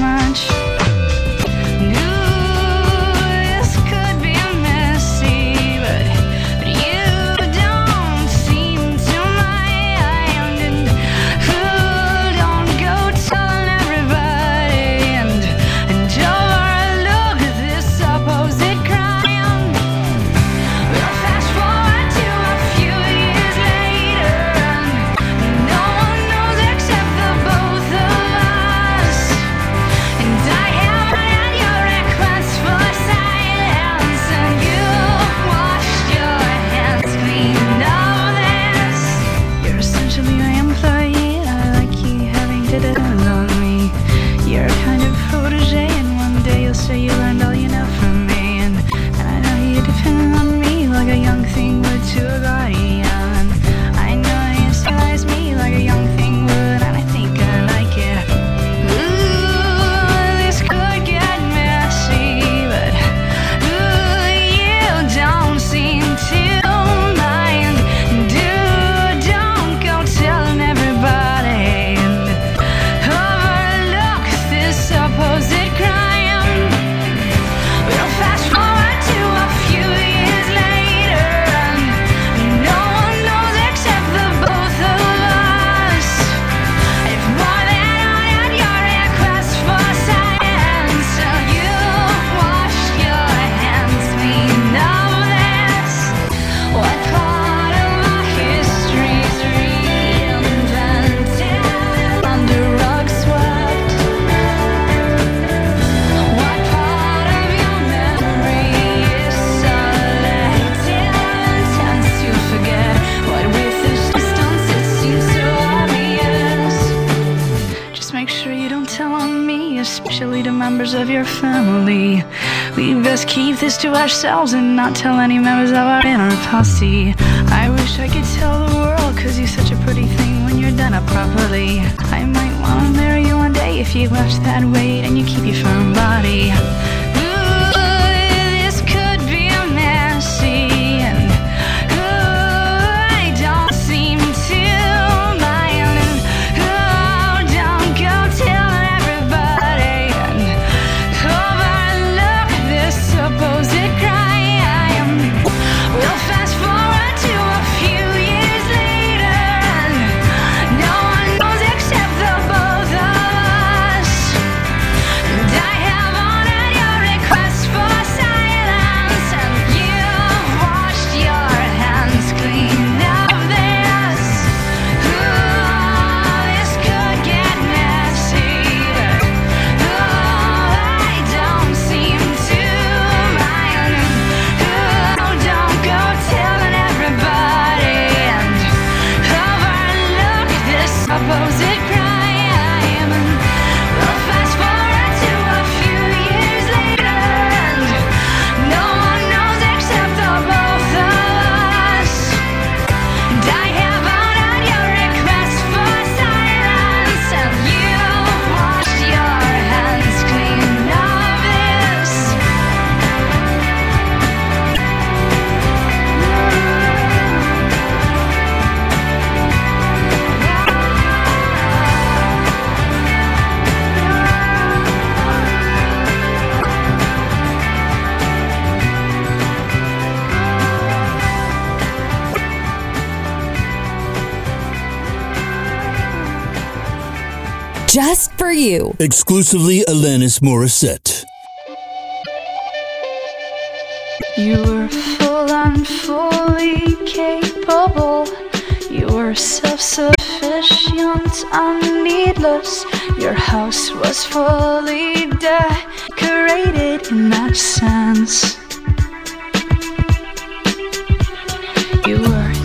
We best keep this to ourselves and not tell any members of our inner posse. I wish I could tell the world, cause you're such a pretty thing when you're done up properly. I might wanna marry you one day if you watch that weight and you keep your firm body. you. Exclusively Alanis Morissette. You were full and fully capable. You were self sufficient and needless. Your house was fully decorated in that sense. You were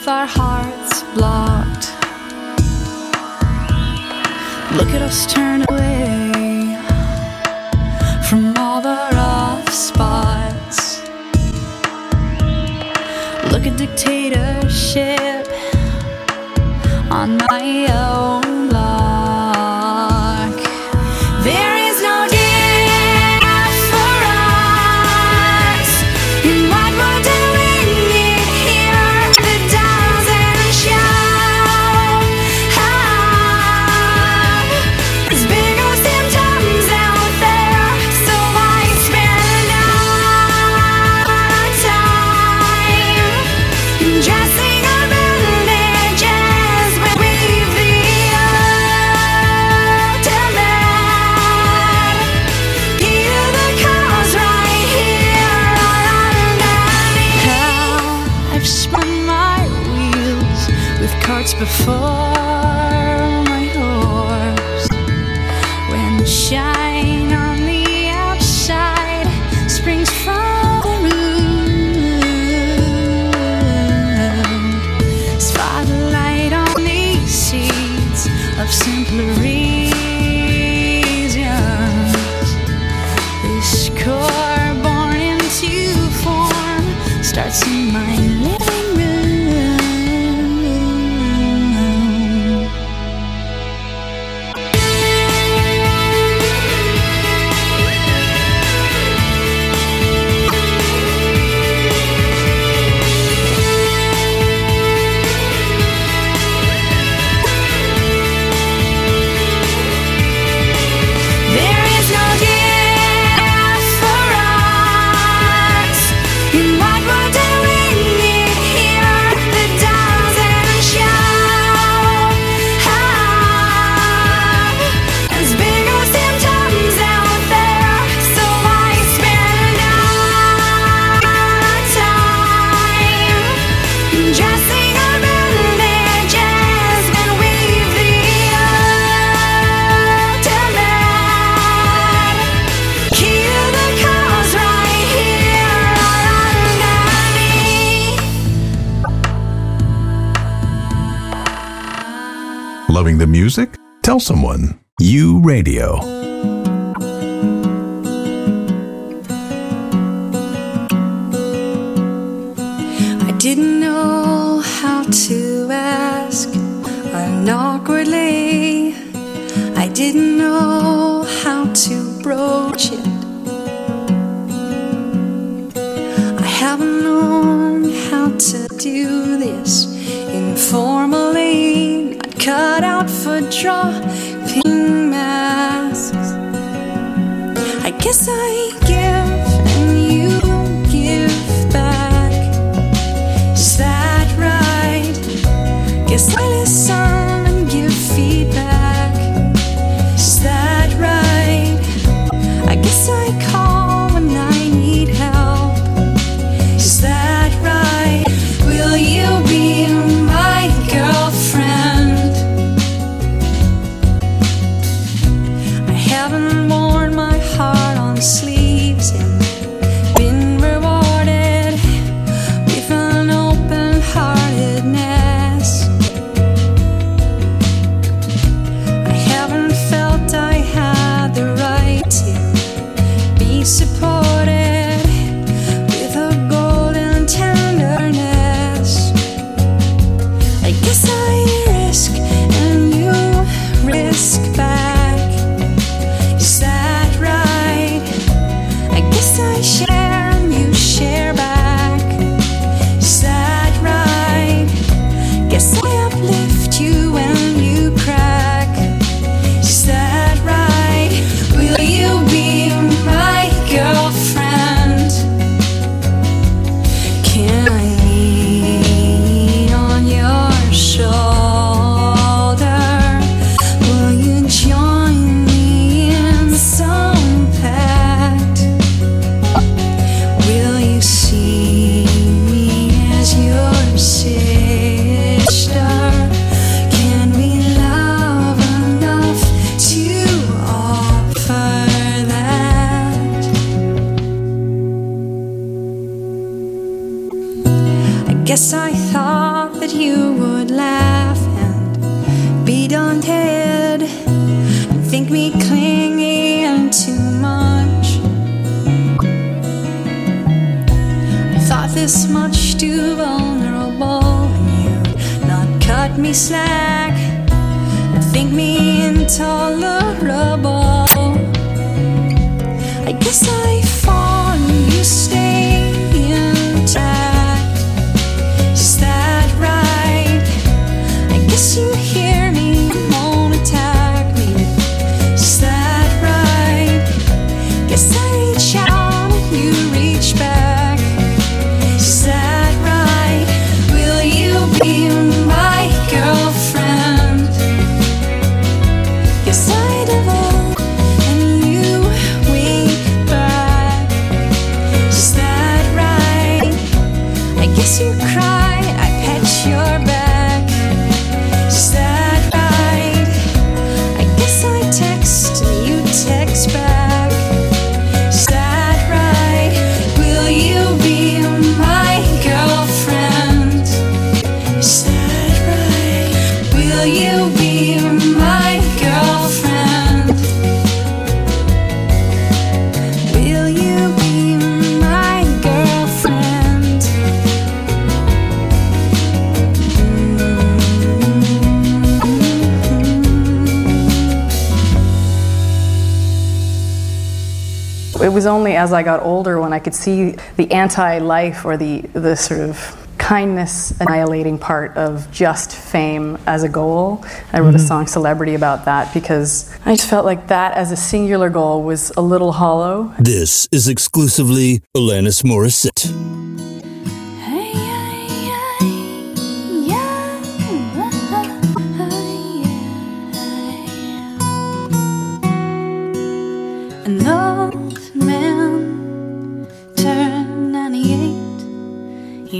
of our hearts blocked. Look at us turn away from all the rough spots. Look at dictatorship on my own block. Tell someone. You Radio. I didn't know how to ask an awkwardly. I didn't know how to broach it. I haven't known how to do this informally. Not cut out for draw I thought that you would laugh and be daunted and think me clingy and too much. I thought this much too vulnerable, and you not cut me slack and think me intolerable. I guess I. only as I got older when I could see the anti life or the, the sort of kindness annihilating part of just fame as a goal. I wrote mm-hmm. a song Celebrity about that because I just felt like that as a singular goal was a little hollow. This is exclusively Alanis Morissette.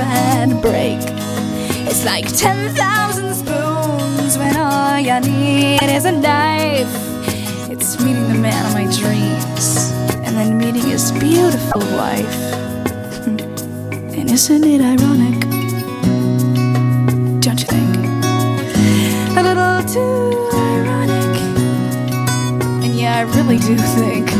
and break. It's like 10,000 spoons when all you need is a knife. It's meeting the man of my dreams and then meeting his beautiful wife. Hmm. and isn't it ironic? Don't you think? A little too ironic. And yeah, I really do think.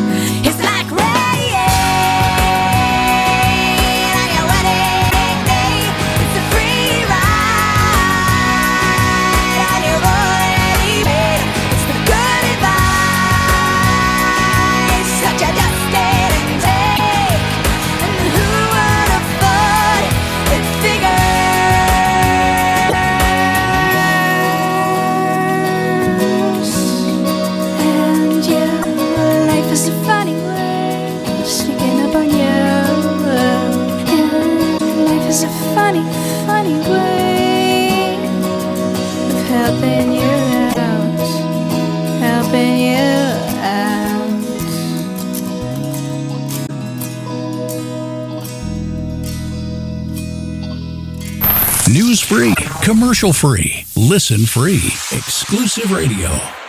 commercial free, listen free, exclusive radio.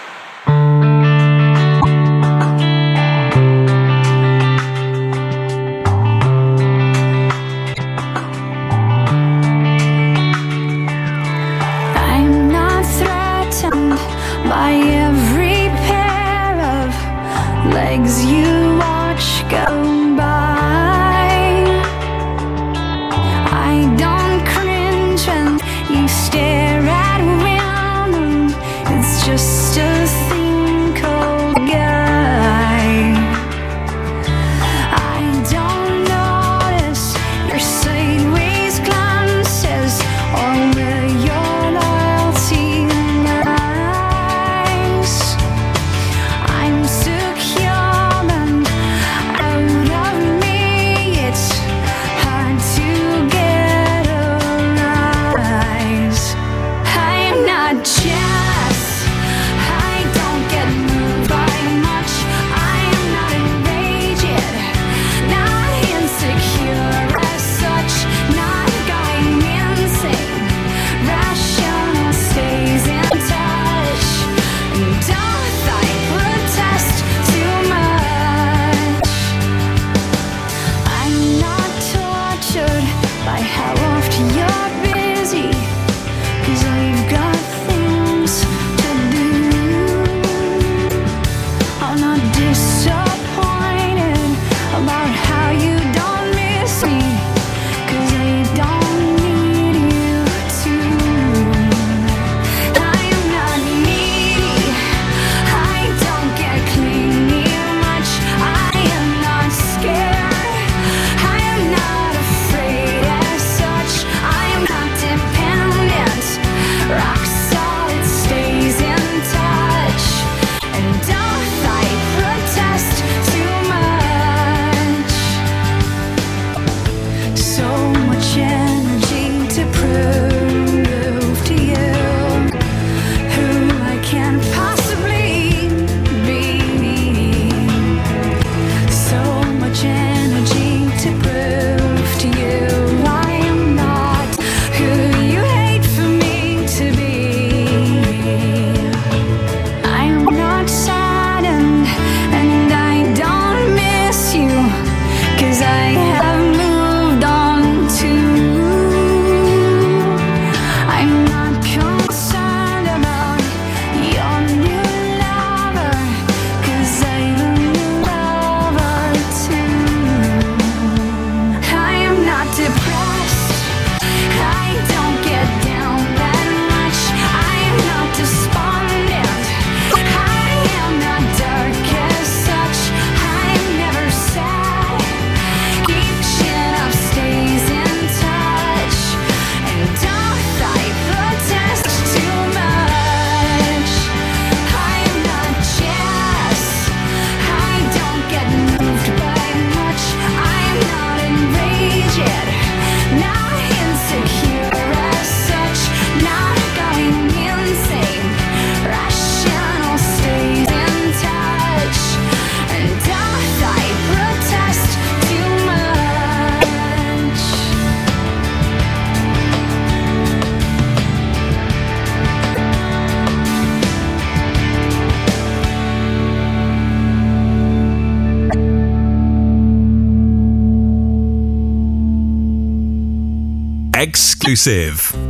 Exclusive.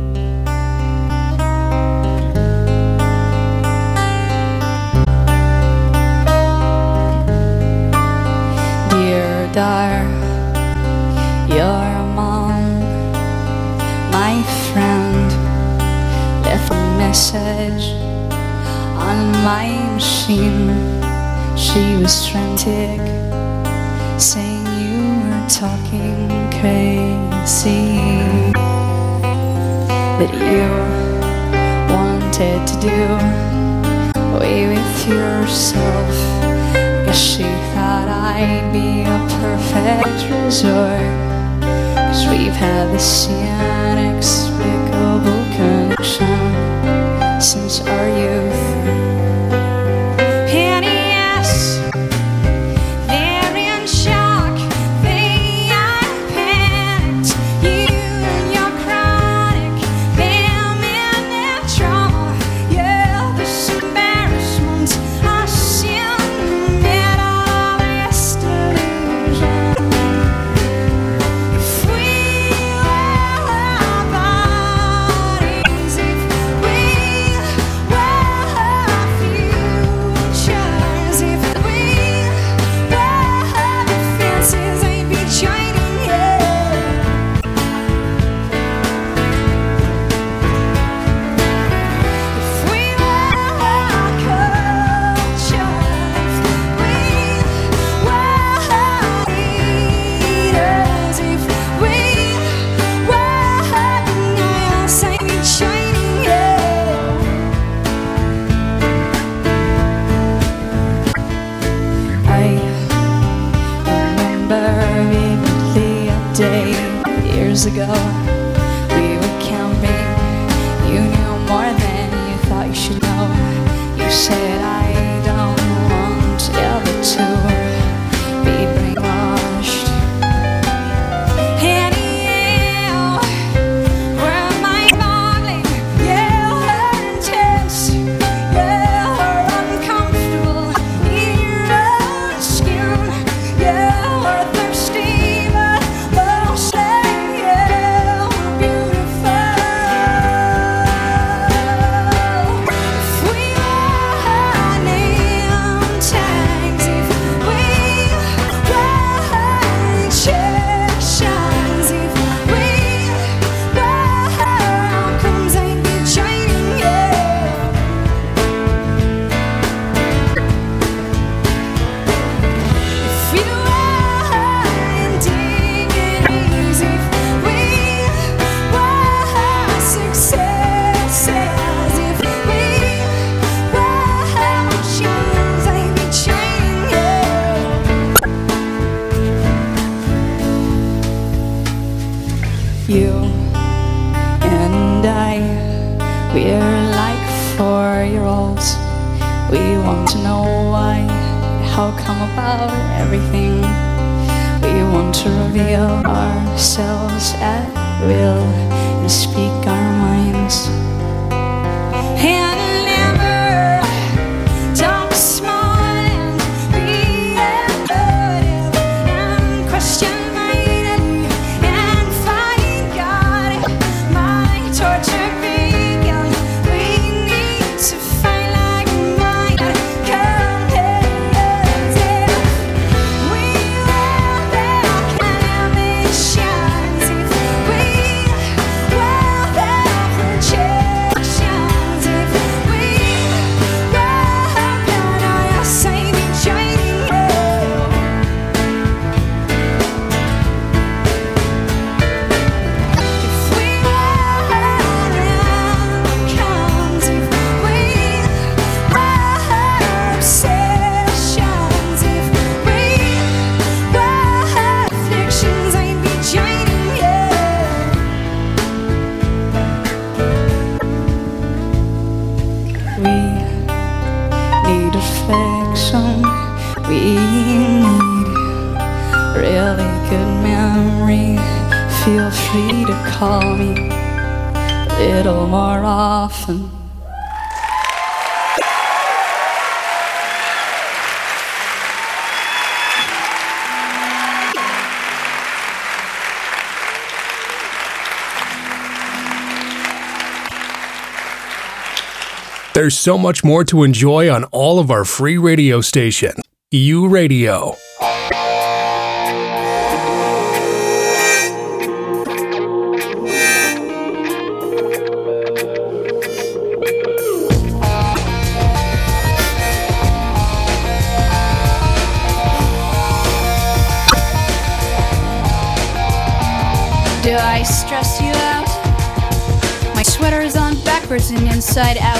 There's so much more to enjoy on all of our free radio stations. U Radio. Do I stress you out? My sweater is on backwards and inside out.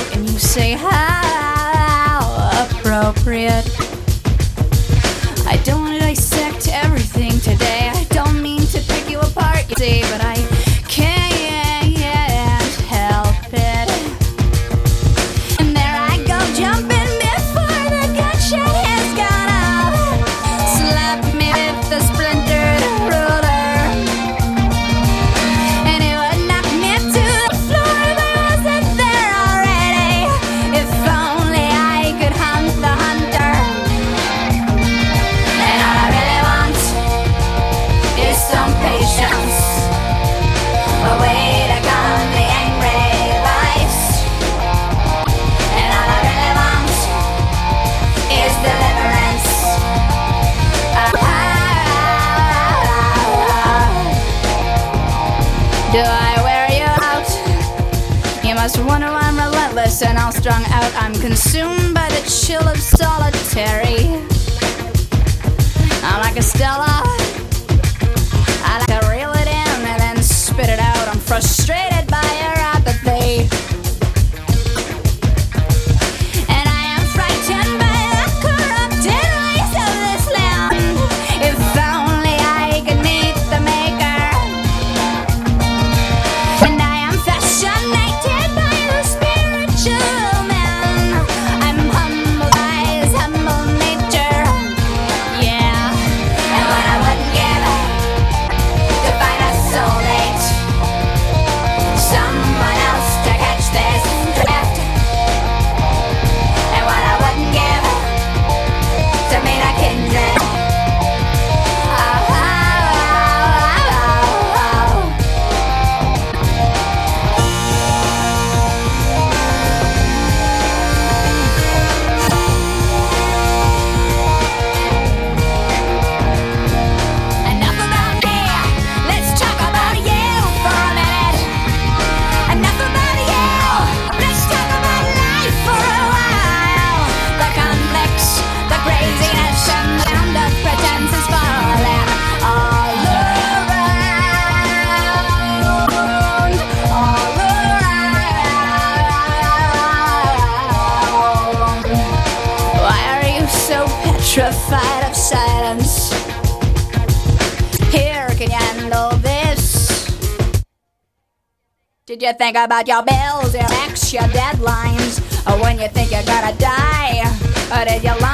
think about your bills, your ex, your deadlines, or when you think you're gonna die, or did you lie?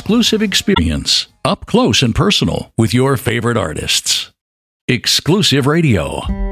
exclusive experience, up close and personal, with your favorite artists. Exclusive Radio.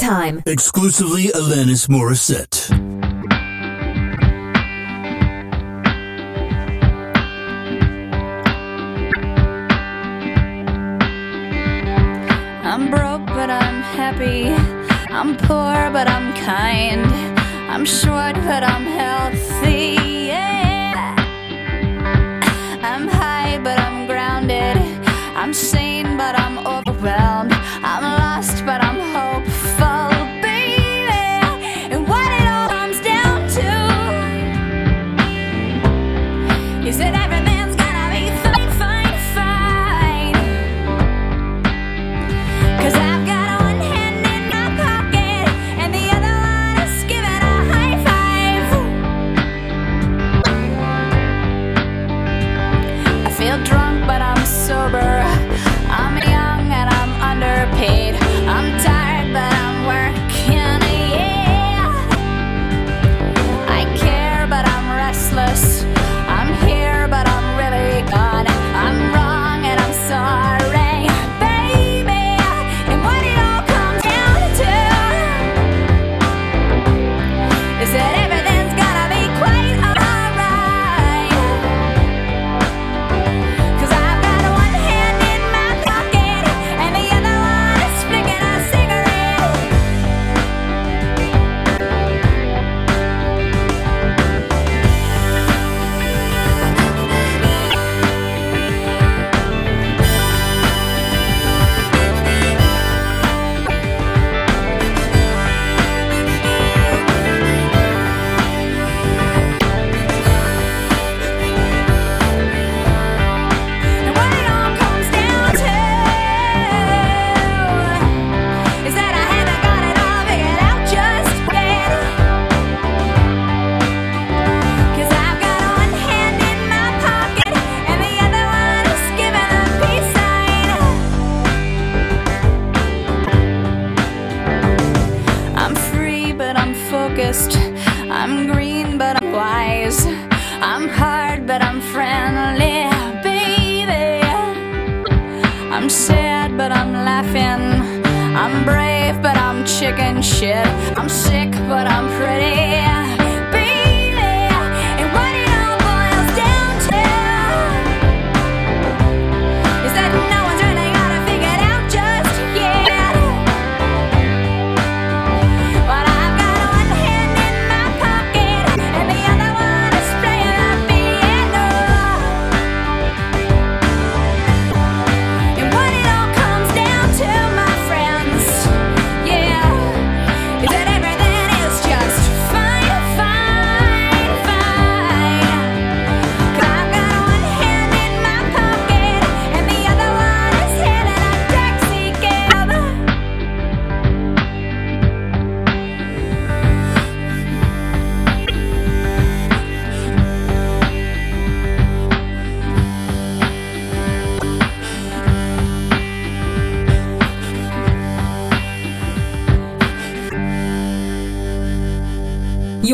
Time. Exclusively Alanis Morissette.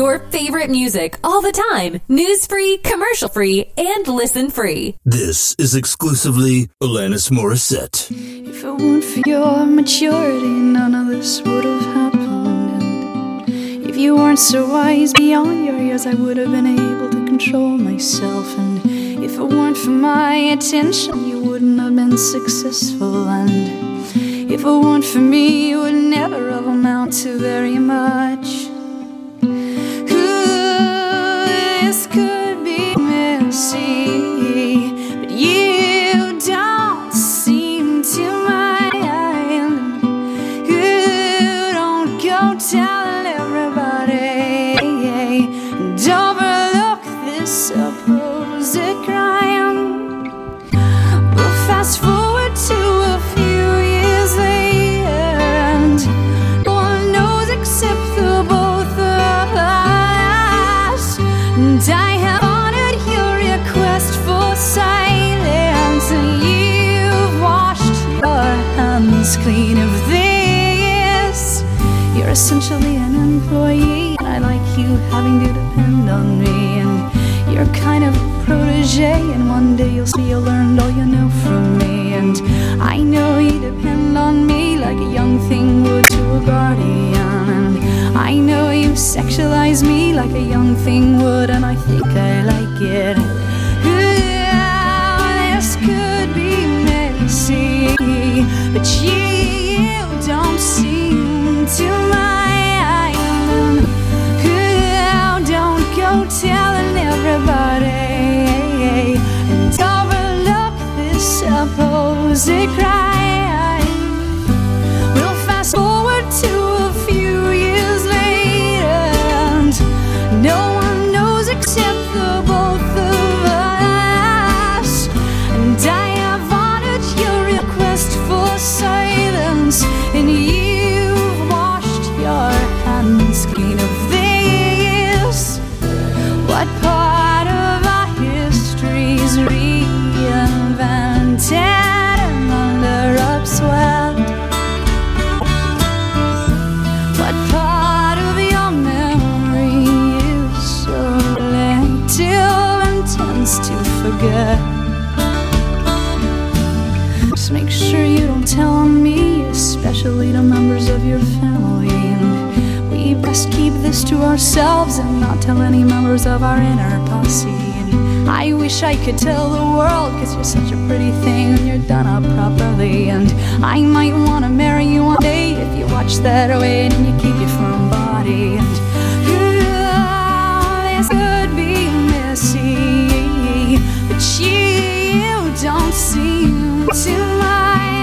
Your favorite music all the time. News free, commercial free, and listen free. This is exclusively Alanis Morissette. If it weren't for your maturity, none of this would have happened. And if you weren't so wise beyond your years, I would have been able to control myself. And if it weren't for my attention, you wouldn't have been successful. And if it weren't for me, you would never have amounted to very much. Messy, you having to depend on me. And you're kind of protege, and one day you'll see you learned all you know from me. And I know you depend on me like a young thing would to a guardian. And I know you sexualize me like a young thing would, and I think I like it. Yeah, this could be messy, but you don't seem to supposed crime. Best keep this to ourselves and not tell any members of our inner posse. And I wish I could tell the world, cause you're such a pretty thing when you're done up properly. And I might wanna marry you one day if you watch that weight and you keep your firm body. And this could be messy, but you don't seem to mind.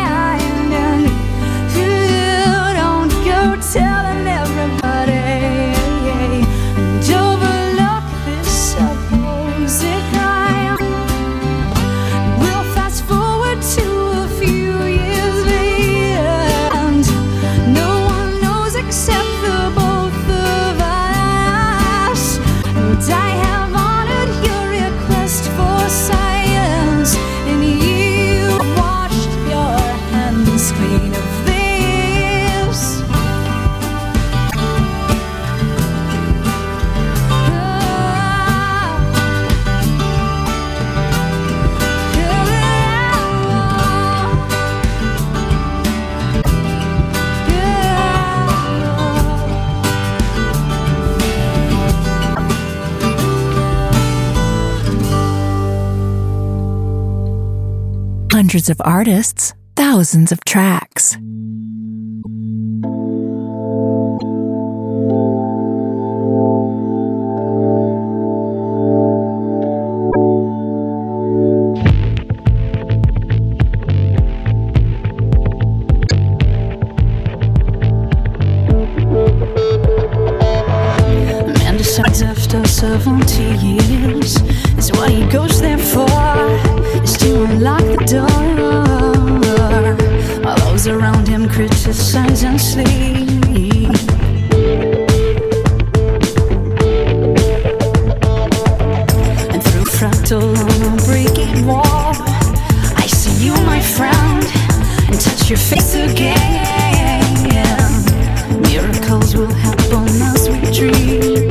Hundreds of artists, thousands of tracks.